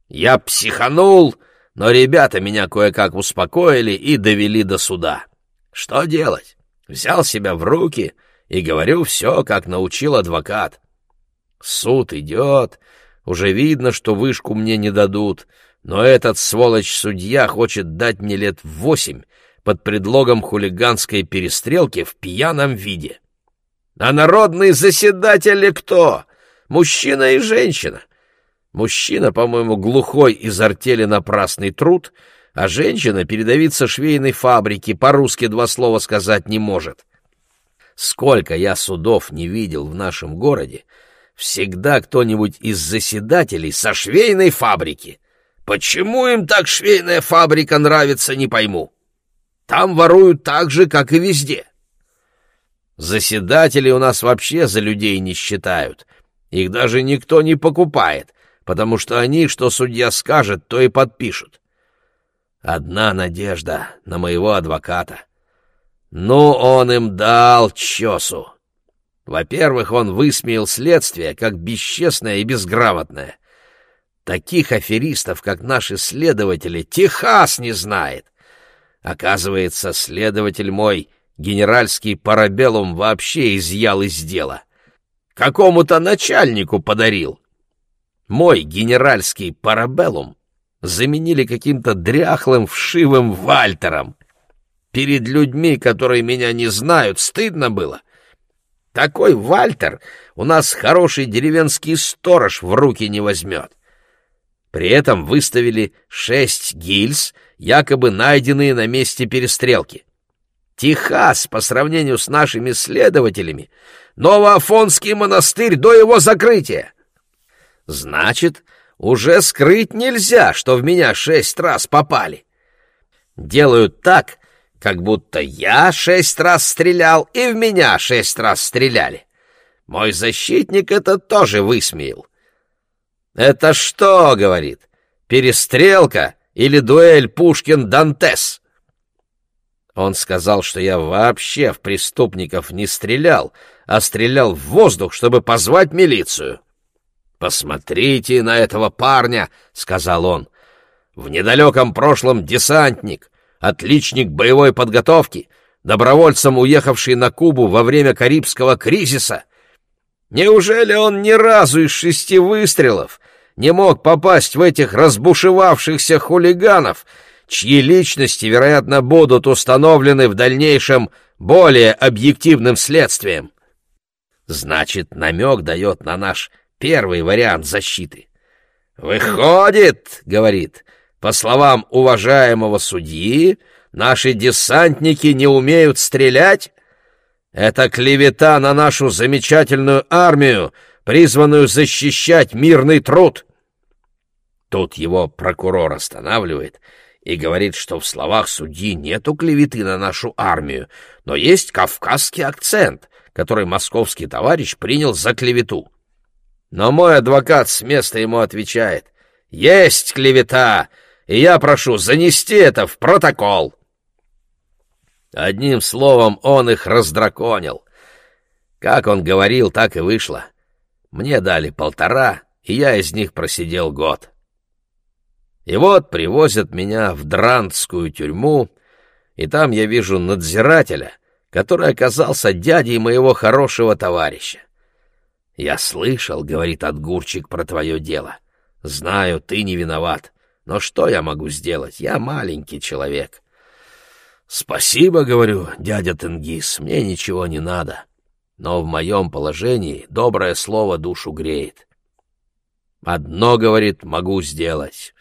Speaker 2: Я психанул, но ребята меня кое-как успокоили и довели до суда. Что делать? Взял себя в руки и говорю все, как научил адвокат. Суд идет, уже видно, что вышку мне не дадут, но этот сволочь-судья хочет дать мне лет восемь под предлогом хулиганской перестрелки в пьяном виде. А народный заседатель кто? Мужчина и женщина. Мужчина, по-моему, глухой из артели напрасный труд, а женщина передавиться швейной фабрики, по-русски два слова сказать не может. Сколько я судов не видел в нашем городе, всегда кто-нибудь из заседателей со швейной фабрики — Почему им так швейная фабрика нравится, не пойму. Там воруют так же, как и везде. Заседатели у нас вообще за людей не считают. Их даже никто не покупает, потому что они, что судья скажет, то и подпишут. Одна надежда на моего адвоката. Ну, он им дал чесу. Во-первых, он высмеял следствие как бесчестное и безграмотное. Таких аферистов, как наши следователи, Техас не знает. Оказывается, следователь мой, генеральский парабеллум, вообще изъял из дела. Какому-то начальнику подарил. Мой генеральский парабеллум заменили каким-то дряхлым вшивым Вальтером. Перед людьми, которые меня не знают, стыдно было. Такой Вальтер у нас хороший деревенский сторож в руки не возьмет. При этом выставили шесть гильз, якобы найденные на месте перестрелки. Техас, по сравнению с нашими следователями, Новоафонский монастырь до его закрытия. Значит, уже скрыть нельзя, что в меня шесть раз попали. Делают так, как будто я шесть раз стрелял, и в меня шесть раз стреляли. Мой защитник это тоже высмеял. «Это что?» — говорит. «Перестрелка или дуэль Пушкин-Дантес?» Он сказал, что я вообще в преступников не стрелял, а стрелял в воздух, чтобы позвать милицию. «Посмотрите на этого парня», — сказал он. «В недалеком прошлом десантник, отличник боевой подготовки, добровольцем уехавший на Кубу во время Карибского кризиса. Неужели он ни разу из шести выстрелов не мог попасть в этих разбушевавшихся хулиганов, чьи личности, вероятно, будут установлены в дальнейшем более объективным следствием?» Значит, намек дает на наш Первый вариант защиты. «Выходит, — говорит, — по словам уважаемого судьи, наши десантники не умеют стрелять? Это клевета на нашу замечательную армию, призванную защищать мирный труд». Тут его прокурор останавливает и говорит, что в словах судьи нету клеветы на нашу армию, но есть кавказский акцент, который московский товарищ принял за клевету. Но мой адвокат с места ему отвечает. «Есть клевета, и я прошу занести это в протокол». Одним словом, он их раздраконил. Как он говорил, так и вышло. Мне дали полтора, и я из них просидел год. И вот привозят меня в Дрантскую тюрьму, и там я вижу надзирателя, который оказался дядей моего хорошего товарища. «Я слышал, — говорит Отгурчик, — про твое дело. Знаю, ты не виноват. Но что я могу сделать? Я маленький человек». «Спасибо, — говорю, дядя Тенгиз, — мне ничего не надо. Но в моем положении доброе слово душу греет. Одно, — говорит, — могу сделать.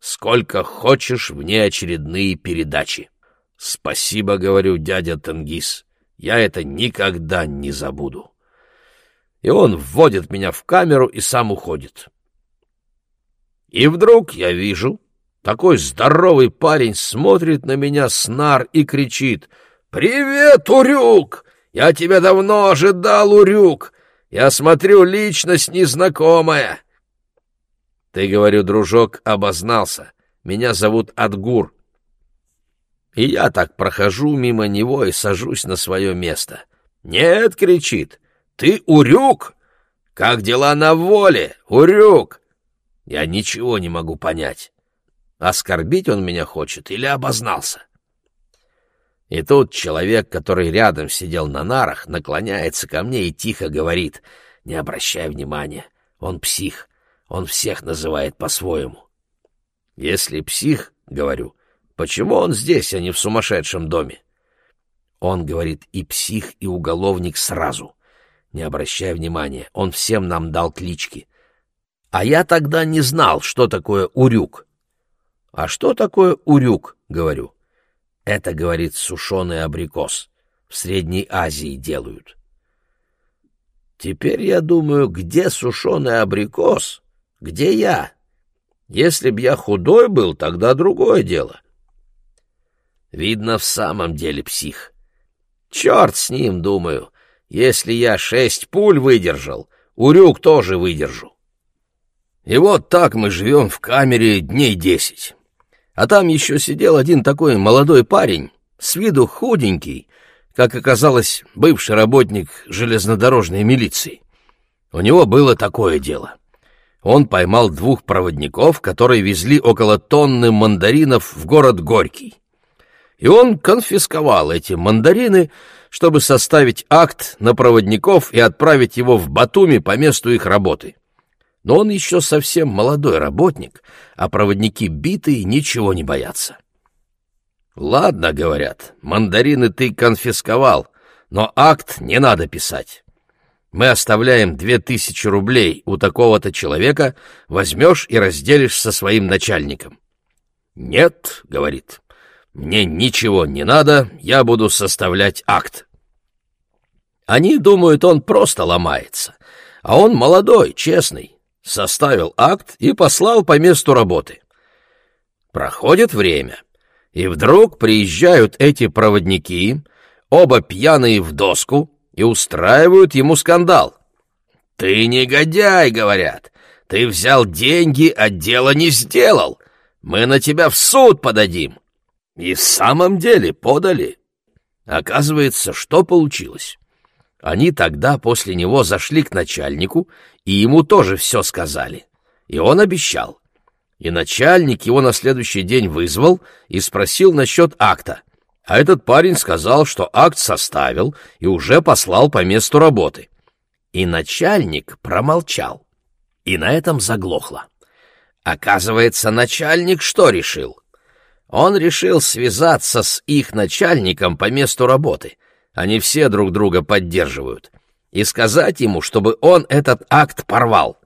Speaker 2: Сколько хочешь внеочередные передачи. Спасибо, — говорю, дядя Тенгиз, — я это никогда не забуду» и он вводит меня в камеру и сам уходит. И вдруг я вижу, такой здоровый парень смотрит на меня с нар и кричит «Привет, Урюк! Я тебя давно ожидал, Урюк! Я смотрю, личность незнакомая!» Ты, говорю, дружок, обознался. Меня зовут Адгур. И я так прохожу мимо него и сажусь на свое место. «Нет!» — кричит. Ты урюк? Как дела на воле, урюк? Я ничего не могу понять. Оскорбить он меня хочет или обознался? И тут человек, который рядом сидел на нарах, наклоняется ко мне и тихо говорит, не обращай внимания, он псих, он всех называет по-своему. Если псих, говорю, почему он здесь, а не в сумасшедшем доме? Он говорит и псих, и уголовник сразу. Не обращай внимания, он всем нам дал клички. А я тогда не знал, что такое урюк. А что такое урюк, говорю? Это, говорит, сушеный абрикос. В Средней Азии делают. Теперь я думаю, где сушеный абрикос? Где я? Если б я худой был, тогда другое дело. Видно, в самом деле псих. Черт с ним, думаю. Если я шесть пуль выдержал, урюк тоже выдержу. И вот так мы живем в камере дней десять. А там еще сидел один такой молодой парень, с виду худенький, как оказалось, бывший работник железнодорожной милиции. У него было такое дело. Он поймал двух проводников, которые везли около тонны мандаринов в город Горький. И он конфисковал эти мандарины, чтобы составить акт на проводников и отправить его в Батуми по месту их работы. Но он еще совсем молодой работник, а проводники битые ничего не боятся. «Ладно, — говорят, — мандарины ты конфисковал, но акт не надо писать. Мы оставляем две тысячи рублей у такого-то человека, возьмешь и разделишь со своим начальником». «Нет, — говорит, мне ничего не надо, я буду составлять акт. Они думают, он просто ломается. А он молодой, честный. Составил акт и послал по месту работы. Проходит время, и вдруг приезжают эти проводники, оба пьяные в доску, и устраивают ему скандал. «Ты негодяй», — говорят, — «ты взял деньги, а дело не сделал. Мы на тебя в суд подадим». И в самом деле подали. Оказывается, что получилось? Они тогда после него зашли к начальнику, и ему тоже все сказали. И он обещал. И начальник его на следующий день вызвал и спросил насчет акта. А этот парень сказал, что акт составил и уже послал по месту работы. И начальник промолчал. И на этом заглохло. Оказывается, начальник что решил? Он решил связаться с их начальником по месту работы. Они все друг друга поддерживают. И сказать ему, чтобы он этот акт порвал.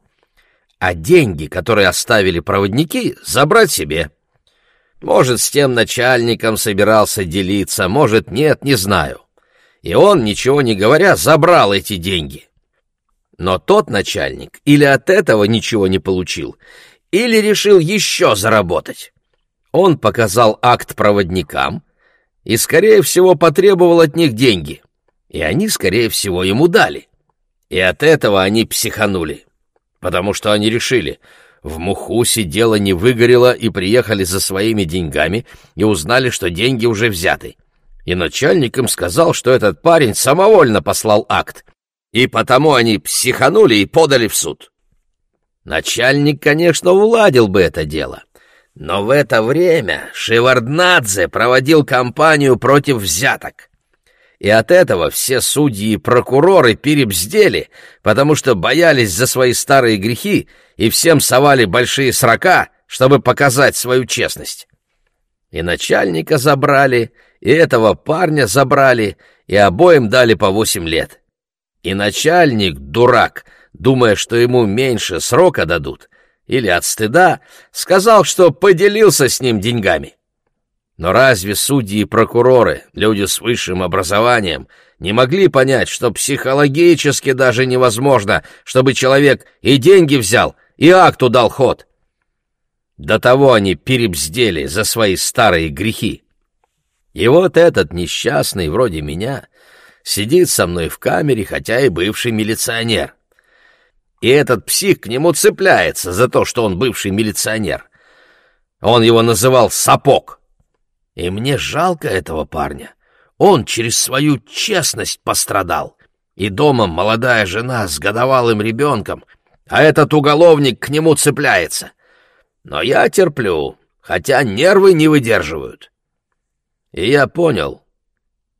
Speaker 2: А деньги, которые оставили проводники, забрать себе. Может, с тем начальником собирался делиться, может, нет, не знаю. И он, ничего не говоря, забрал эти деньги. Но тот начальник или от этого ничего не получил, или решил еще заработать. Он показал акт проводникам и, скорее всего, потребовал от них деньги. И они, скорее всего, ему дали. И от этого они психанули, потому что они решили — в Мухусе дело не выгорело и приехали за своими деньгами и узнали, что деньги уже взяты. И начальник им сказал, что этот парень самовольно послал акт. И потому они психанули и подали в суд. Начальник, конечно, уладил бы это дело. Но в это время Шеварднадзе проводил кампанию против взяток. И от этого все судьи и прокуроры перебздели, потому что боялись за свои старые грехи и всем совали большие срока, чтобы показать свою честность. И начальника забрали, и этого парня забрали, и обоим дали по восемь лет. И начальник, дурак, думая, что ему меньше срока дадут, или от стыда, сказал, что поделился с ним деньгами. Но разве судьи и прокуроры, люди с высшим образованием, не могли понять, что психологически даже невозможно, чтобы человек и деньги взял, и акту дал ход. До того они перебздели за свои старые грехи. И вот этот несчастный, вроде меня, сидит со мной в камере, хотя и бывший милиционер. И этот псих к нему цепляется за то, что он бывший милиционер. Он его называл «сапог». И мне жалко этого парня. Он через свою честность пострадал. И дома молодая жена с годовалым ребенком — а этот уголовник к нему цепляется. Но я терплю, хотя нервы не выдерживают. И я понял,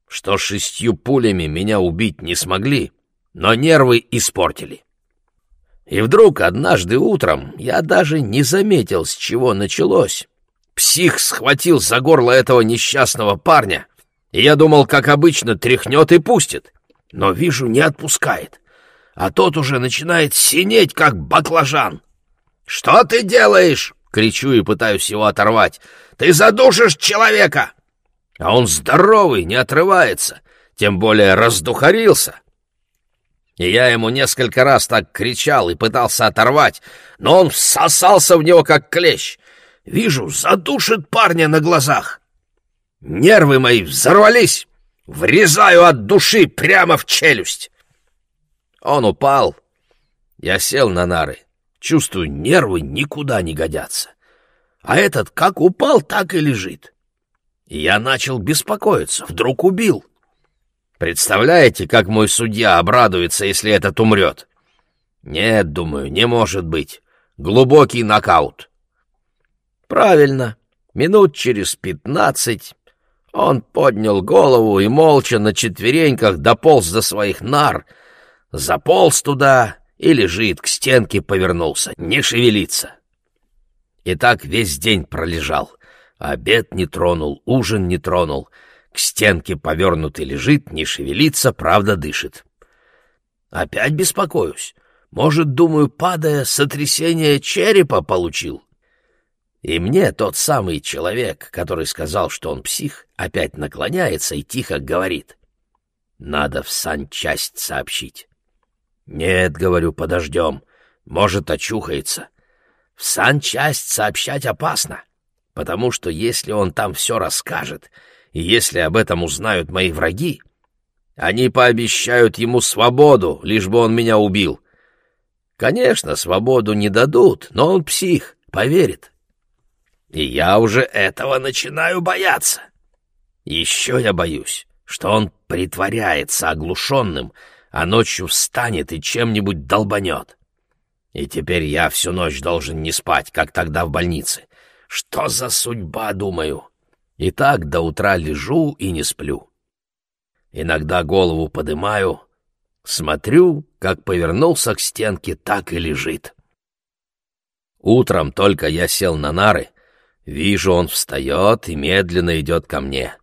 Speaker 2: что шестью пулями меня убить не смогли, но нервы испортили. И вдруг однажды утром я даже не заметил, с чего началось. Псих схватил за горло этого несчастного парня, и я думал, как обычно, тряхнет и пустит. Но вижу, не отпускает а тот уже начинает синеть, как баклажан. «Что ты делаешь?» — кричу и пытаюсь его оторвать. «Ты задушишь человека!» А он здоровый, не отрывается, тем более раздухарился. И я ему несколько раз так кричал и пытался оторвать, но он всосался в него, как клещ. Вижу, задушит парня на глазах. Нервы мои взорвались, врезаю от души прямо в челюсть. Он упал. Я сел на нары. Чувствую, нервы никуда не годятся. А этот как упал, так и лежит. И я начал беспокоиться. Вдруг убил. Представляете, как мой судья обрадуется, если этот умрет? Нет, думаю, не может быть. Глубокий нокаут. Правильно. Минут через пятнадцать он поднял голову и молча на четвереньках дополз до своих нар — заполз туда и лежит, к стенке повернулся, не шевелится. И так весь день пролежал. Обед не тронул, ужин не тронул. К стенке повернутый лежит, не шевелится, правда дышит. Опять беспокоюсь. Может, думаю, падая, сотрясение черепа получил. И мне тот самый человек, который сказал, что он псих, опять наклоняется и тихо говорит. Надо в санчасть сообщить. «Нет, — говорю, — подождем. Может, очухается. В санчасть сообщать опасно, потому что если он там все расскажет, и если об этом узнают мои враги, они пообещают ему свободу, лишь бы он меня убил. Конечно, свободу не дадут, но он псих, поверит. И я уже этого начинаю бояться. Еще я боюсь, что он притворяется оглушенным, а ночью встанет и чем-нибудь долбанет. И теперь я всю ночь должен не спать, как тогда в больнице. Что за судьба, думаю? И так до утра лежу и не сплю. Иногда голову подымаю, смотрю, как повернулся к стенке, так и лежит. Утром только я сел на нары, вижу, он встает и медленно идет ко мне.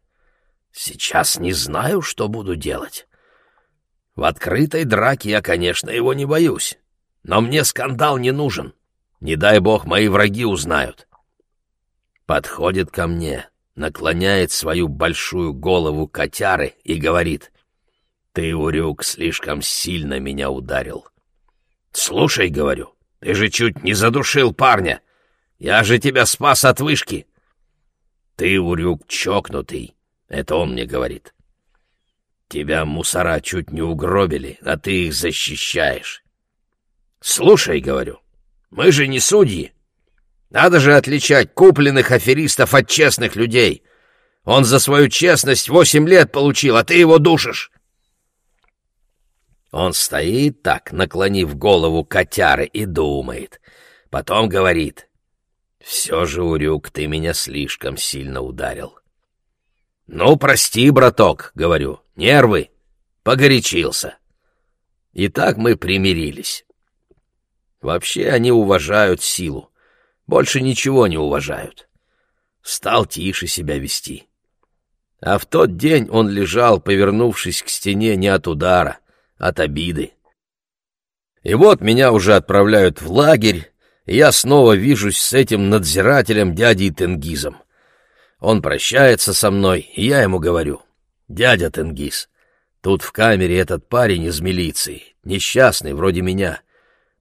Speaker 2: Сейчас не знаю, что буду делать. В открытой драке я, конечно, его не боюсь, но мне скандал не нужен. Не дай бог, мои враги узнают. Подходит ко мне, наклоняет свою большую голову котяры и говорит, «Ты, Урюк, слишком сильно меня ударил». «Слушай, — говорю, — ты же чуть не задушил парня. Я же тебя спас от вышки». «Ты, Урюк, чокнутый», — это он мне говорит. «Тебя мусора чуть не угробили, а ты их защищаешь». «Слушай, — говорю, — мы же не судьи. Надо же отличать купленных аферистов от честных людей. Он за свою честность восемь лет получил, а ты его душишь. Он стоит так, наклонив голову котяры, и думает. Потом говорит. «Все же, Урюк, ты меня слишком сильно ударил». «Ну, прости, браток», — говорю, — «нервы». Погорячился. И так мы примирились. Вообще они уважают силу больше ничего не уважают. Стал тише себя вести. А в тот день он лежал, повернувшись к стене не от удара, от обиды. И вот меня уже отправляют в лагерь, и я снова вижусь с этим надзирателем дядей Тенгизом. Он прощается со мной, и я ему говорю, «Дядя Тенгиз, тут в камере этот парень из милиции, несчастный, вроде меня.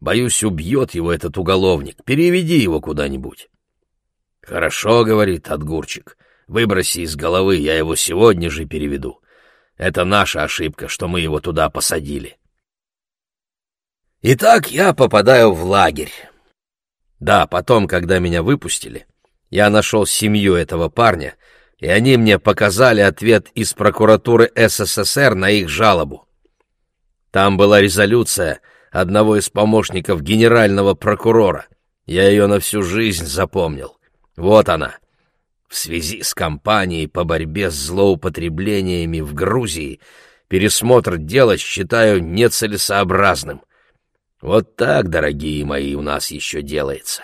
Speaker 2: Боюсь, убьет его этот уголовник. Переведи его куда-нибудь. Хорошо, говорит Отгурчик. Выброси из головы, я его сегодня же переведу. Это наша ошибка, что мы его туда посадили. Итак, я попадаю в лагерь. Да, потом, когда меня выпустили, я нашел семью этого парня, и они мне показали ответ из прокуратуры СССР на их жалобу. Там была резолюция — одного из помощников генерального прокурора. Я ее на всю жизнь запомнил. Вот она. В связи с кампанией по борьбе с злоупотреблениями в Грузии пересмотр дела считаю нецелесообразным. Вот так, дорогие мои, у нас еще делается.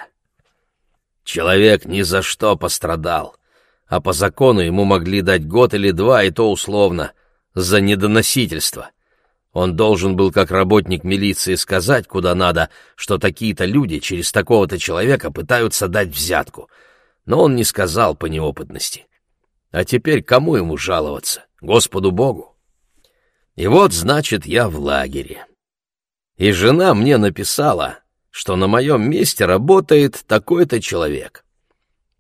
Speaker 2: Человек ни за что пострадал, а по закону ему могли дать год или два, и то условно, за недоносительство. Он должен был, как работник милиции, сказать, куда надо, что такие-то люди через такого-то человека пытаются дать взятку. Но он не сказал по неопытности. А теперь кому ему жаловаться? Господу Богу. И вот, значит, я в лагере. И жена мне написала, что на моем месте работает такой-то человек.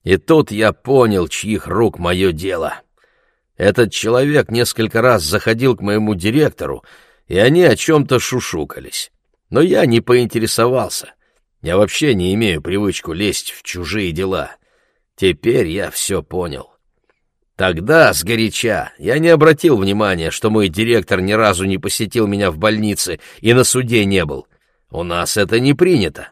Speaker 2: И тут я понял, чьих рук мое дело. Этот человек несколько раз заходил к моему директору, и они о чем-то шушукались. Но я не поинтересовался. Я вообще не имею привычку лезть в чужие дела. Теперь я все понял. Тогда, сгоряча, я не обратил внимания, что мой директор ни разу не посетил меня в больнице и на суде не был. У нас это не принято.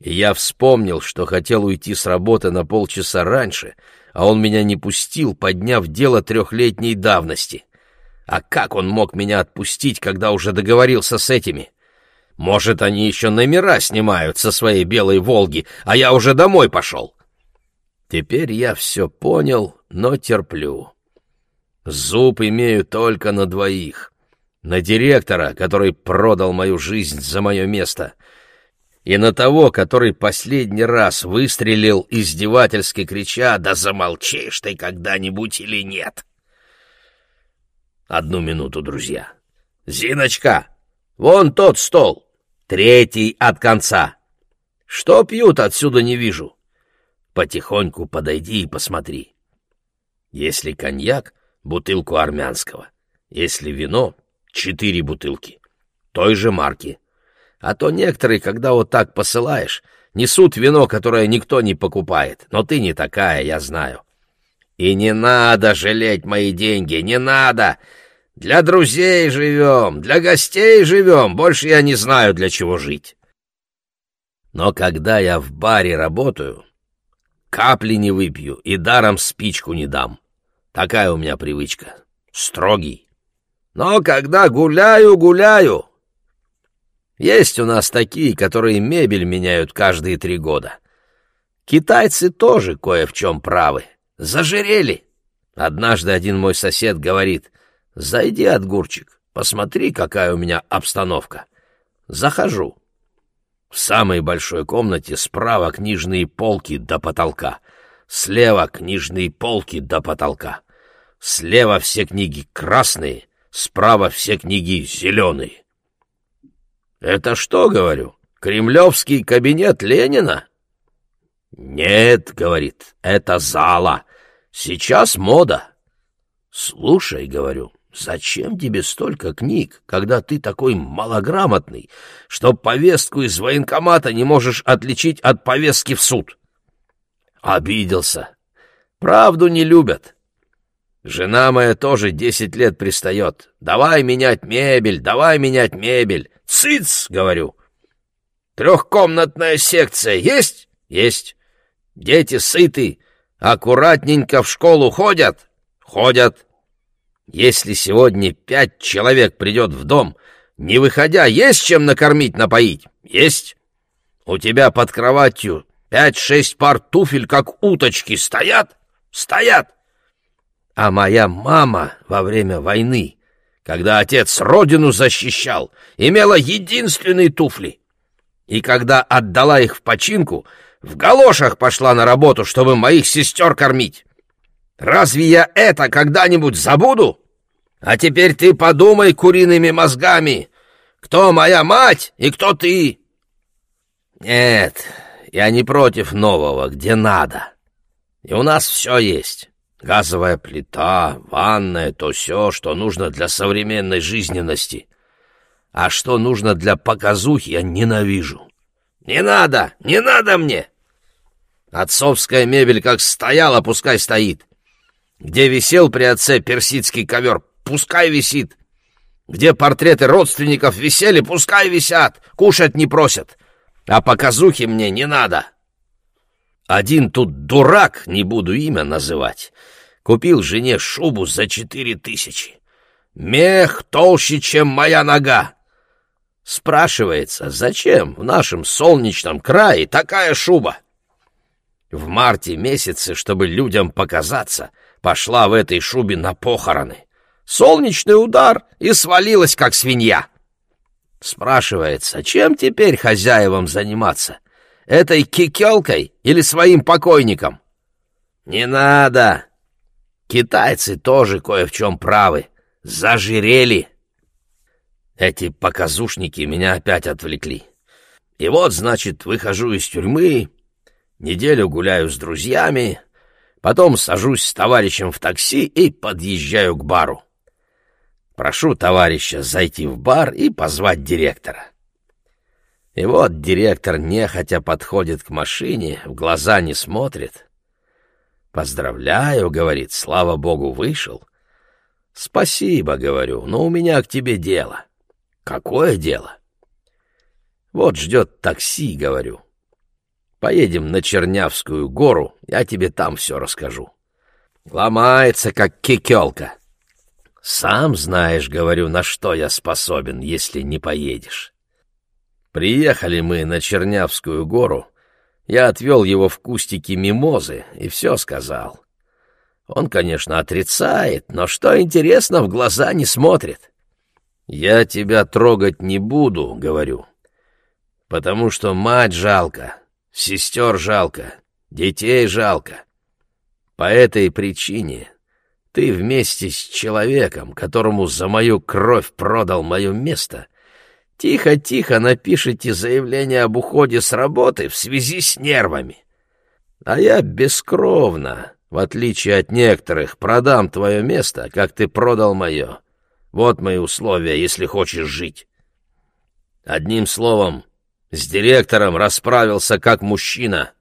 Speaker 2: И я вспомнил, что хотел уйти с работы на полчаса раньше, а он меня не пустил, подняв дело трехлетней давности. А как он мог меня отпустить, когда уже договорился с этими? Может, они еще номера снимают со своей белой «Волги», а я уже домой пошел. Теперь я все понял, но терплю. Зуб имею только на двоих. На директора, который продал мою жизнь за мое место, и на того, который последний раз выстрелил, издевательски крича «Да замолчишь ты когда-нибудь или нет!» Одну минуту, друзья. Зиночка, вон тот стол. Третий от конца. Что пьют, отсюда не вижу. Потихоньку подойди и посмотри. Если коньяк, бутылку армянского. Если вино, четыре бутылки. Той же марки. А то некоторые, когда вот так посылаешь, несут вино, которое никто не покупает. Но ты не такая, я знаю. И не надо жалеть мои деньги, не надо. Для друзей живем, для гостей живем, больше я не знаю, для чего жить. Но когда я в баре работаю, капли не выпью и даром спичку не дам. Такая у меня привычка. Строгий. Но когда гуляю, гуляю. Есть у нас такие, которые мебель меняют каждые три года. Китайцы тоже кое в чем правы. Зажирели. Однажды один мой сосед говорит, «Зайди, Отгурчик, посмотри, какая у меня обстановка». Захожу. В самой большой комнате справа книжные полки до потолка, слева книжные полки до потолка. Слева все книги красные, справа все книги зеленые. «Это что, — говорю, — кремлевский кабинет Ленина?» «Нет, — говорит, — это зала. Сейчас мода. Слушай, — говорю, — зачем тебе столько книг, когда ты такой малограмотный, что повестку из военкомата не можешь отличить от повестки в суд? Обиделся. Правду не любят. Жена моя тоже десять лет пристает. Давай менять мебель, давай менять мебель. Цыц, говорю. Трехкомнатная секция есть? Есть. Дети сыты, аккуратненько в школу ходят? Ходят. Если сегодня пять человек придет в дом, не выходя, есть чем накормить, напоить? Есть. У тебя под кроватью пять-шесть пар туфель, как уточки, стоят? Стоят. А моя мама во время войны, когда отец родину защищал, имела единственные туфли. И когда отдала их в починку, в галошах пошла на работу, чтобы моих сестер кормить. Разве я это когда-нибудь забуду? А теперь ты подумай куриными мозгами, кто моя мать и кто ты. Нет, я не против нового, где надо. И у нас все есть. Газовая плита, ванная, то все, что нужно для современной жизненности. А что нужно для показухи, я ненавижу. Не надо, не надо мне! Отцовская мебель как стояла, пускай стоит. Где висел при отце персидский ковер, пускай висит. Где портреты родственников висели, пускай висят, кушать не просят. А показухи мне не надо. Один тут дурак, не буду имя называть, купил жене шубу за четыре тысячи. Мех толще, чем моя нога. Спрашивается, зачем в нашем солнечном крае такая шуба? В марте месяце, чтобы людям показаться, пошла в этой шубе на похороны. Солнечный удар и свалилась, как свинья. Спрашивается, чем теперь хозяевам заниматься? Этой кикелкой или своим покойником? Не надо. Китайцы тоже кое в чем правы. Зажирели. Эти показушники меня опять отвлекли. И вот, значит, выхожу из тюрьмы, неделю гуляю с друзьями, потом сажусь с товарищем в такси и подъезжаю к бару. Прошу товарища зайти в бар и позвать директора. И вот директор нехотя подходит к машине, в глаза не смотрит. «Поздравляю», — говорит, — «слава богу, вышел». «Спасибо», — говорю, — «но у меня к тебе дело». Какое дело? Вот ждет такси, говорю. Поедем на Чернявскую гору, я тебе там все расскажу. Ломается, как кикелка. Сам знаешь, говорю, на что я способен, если не поедешь. Приехали мы на Чернявскую гору, я отвел его в кустики мимозы и все сказал. Он, конечно, отрицает, но что интересно, в глаза не смотрит. «Я тебя трогать не буду», — говорю, — «потому что мать жалко, сестер жалко, детей жалко. По этой причине ты вместе с человеком, которому за мою кровь продал мое место, тихо-тихо напишите заявление об уходе с работы в связи с нервами. А я бескровно, в отличие от некоторых, продам твое место, как ты продал мое. Вот мои условия, если хочешь жить. Одним словом, с директором расправился как мужчина.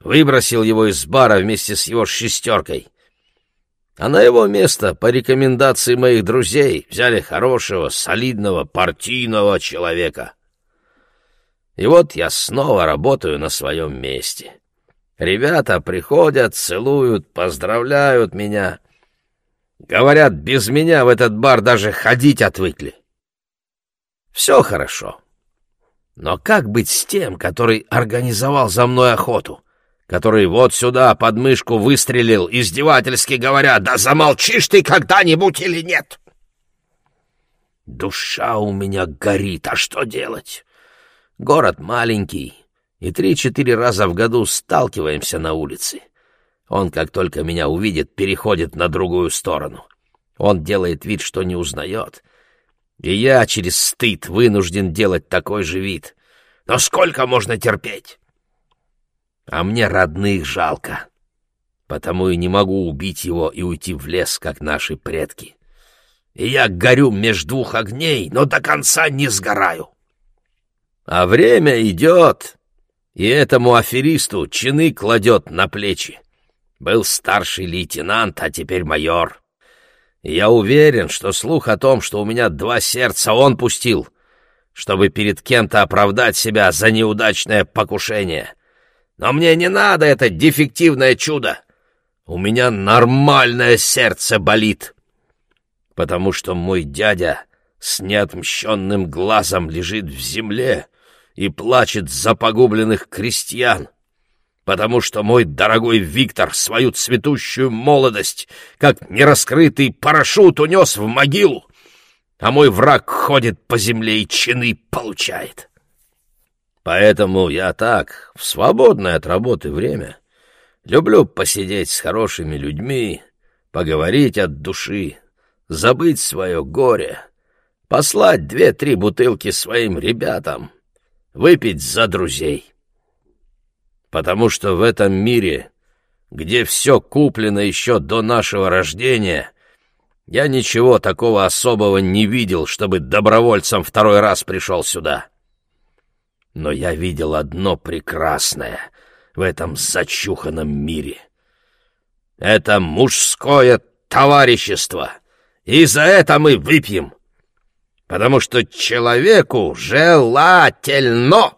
Speaker 2: Выбросил его из бара вместе с его шестеркой. А на его место, по рекомендации моих друзей, взяли хорошего, солидного, партийного человека. И вот я снова работаю на своем месте. Ребята приходят, целуют, поздравляют меня. Говорят, без меня в этот бар даже ходить отвыкли. Все хорошо. Но как быть с тем, который организовал за мной охоту? Который вот сюда под мышку выстрелил, издевательски говоря, «Да замолчишь ты когда-нибудь или нет?» Душа у меня горит, а что делать? Город маленький, и три-четыре раза в году сталкиваемся на улице. Он, как только меня увидит, переходит на другую сторону. Он делает вид, что не узнает. И я через стыд вынужден делать такой же вид. Но сколько можно терпеть? А мне родных жалко. Потому и не могу убить его и уйти в лес, как наши предки. И я горю меж двух огней, но до конца не сгораю. А время идет, и этому аферисту чины кладет на плечи. Был старший лейтенант, а теперь майор. Я уверен, что слух о том, что у меня два сердца, он пустил, чтобы перед кем-то оправдать себя за неудачное покушение. Но мне не надо это дефективное чудо. У меня нормальное сердце болит, потому что мой дядя с неотмщенным глазом лежит в земле, и плачет за погубленных крестьян, потому что мой дорогой Виктор свою цветущую молодость, как нераскрытый парашют, унес в могилу, а мой враг ходит по земле и чины получает. Поэтому я так, в свободное от работы время, люблю посидеть с хорошими людьми, поговорить от души, забыть свое горе, послать две-три бутылки своим ребятам — выпить за друзей. Потому что в этом мире, где все куплено еще до нашего рождения, я ничего такого особого не видел, чтобы добровольцем второй раз пришел сюда. Но я видел одно прекрасное в этом зачуханном мире. Это мужское товарищество, и за это мы выпьем потому что человеку желательно,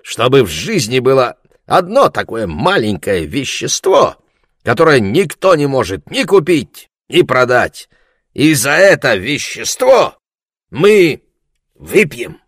Speaker 2: чтобы в жизни было одно такое маленькое вещество, которое никто не может ни купить, ни продать. И за это вещество мы выпьем.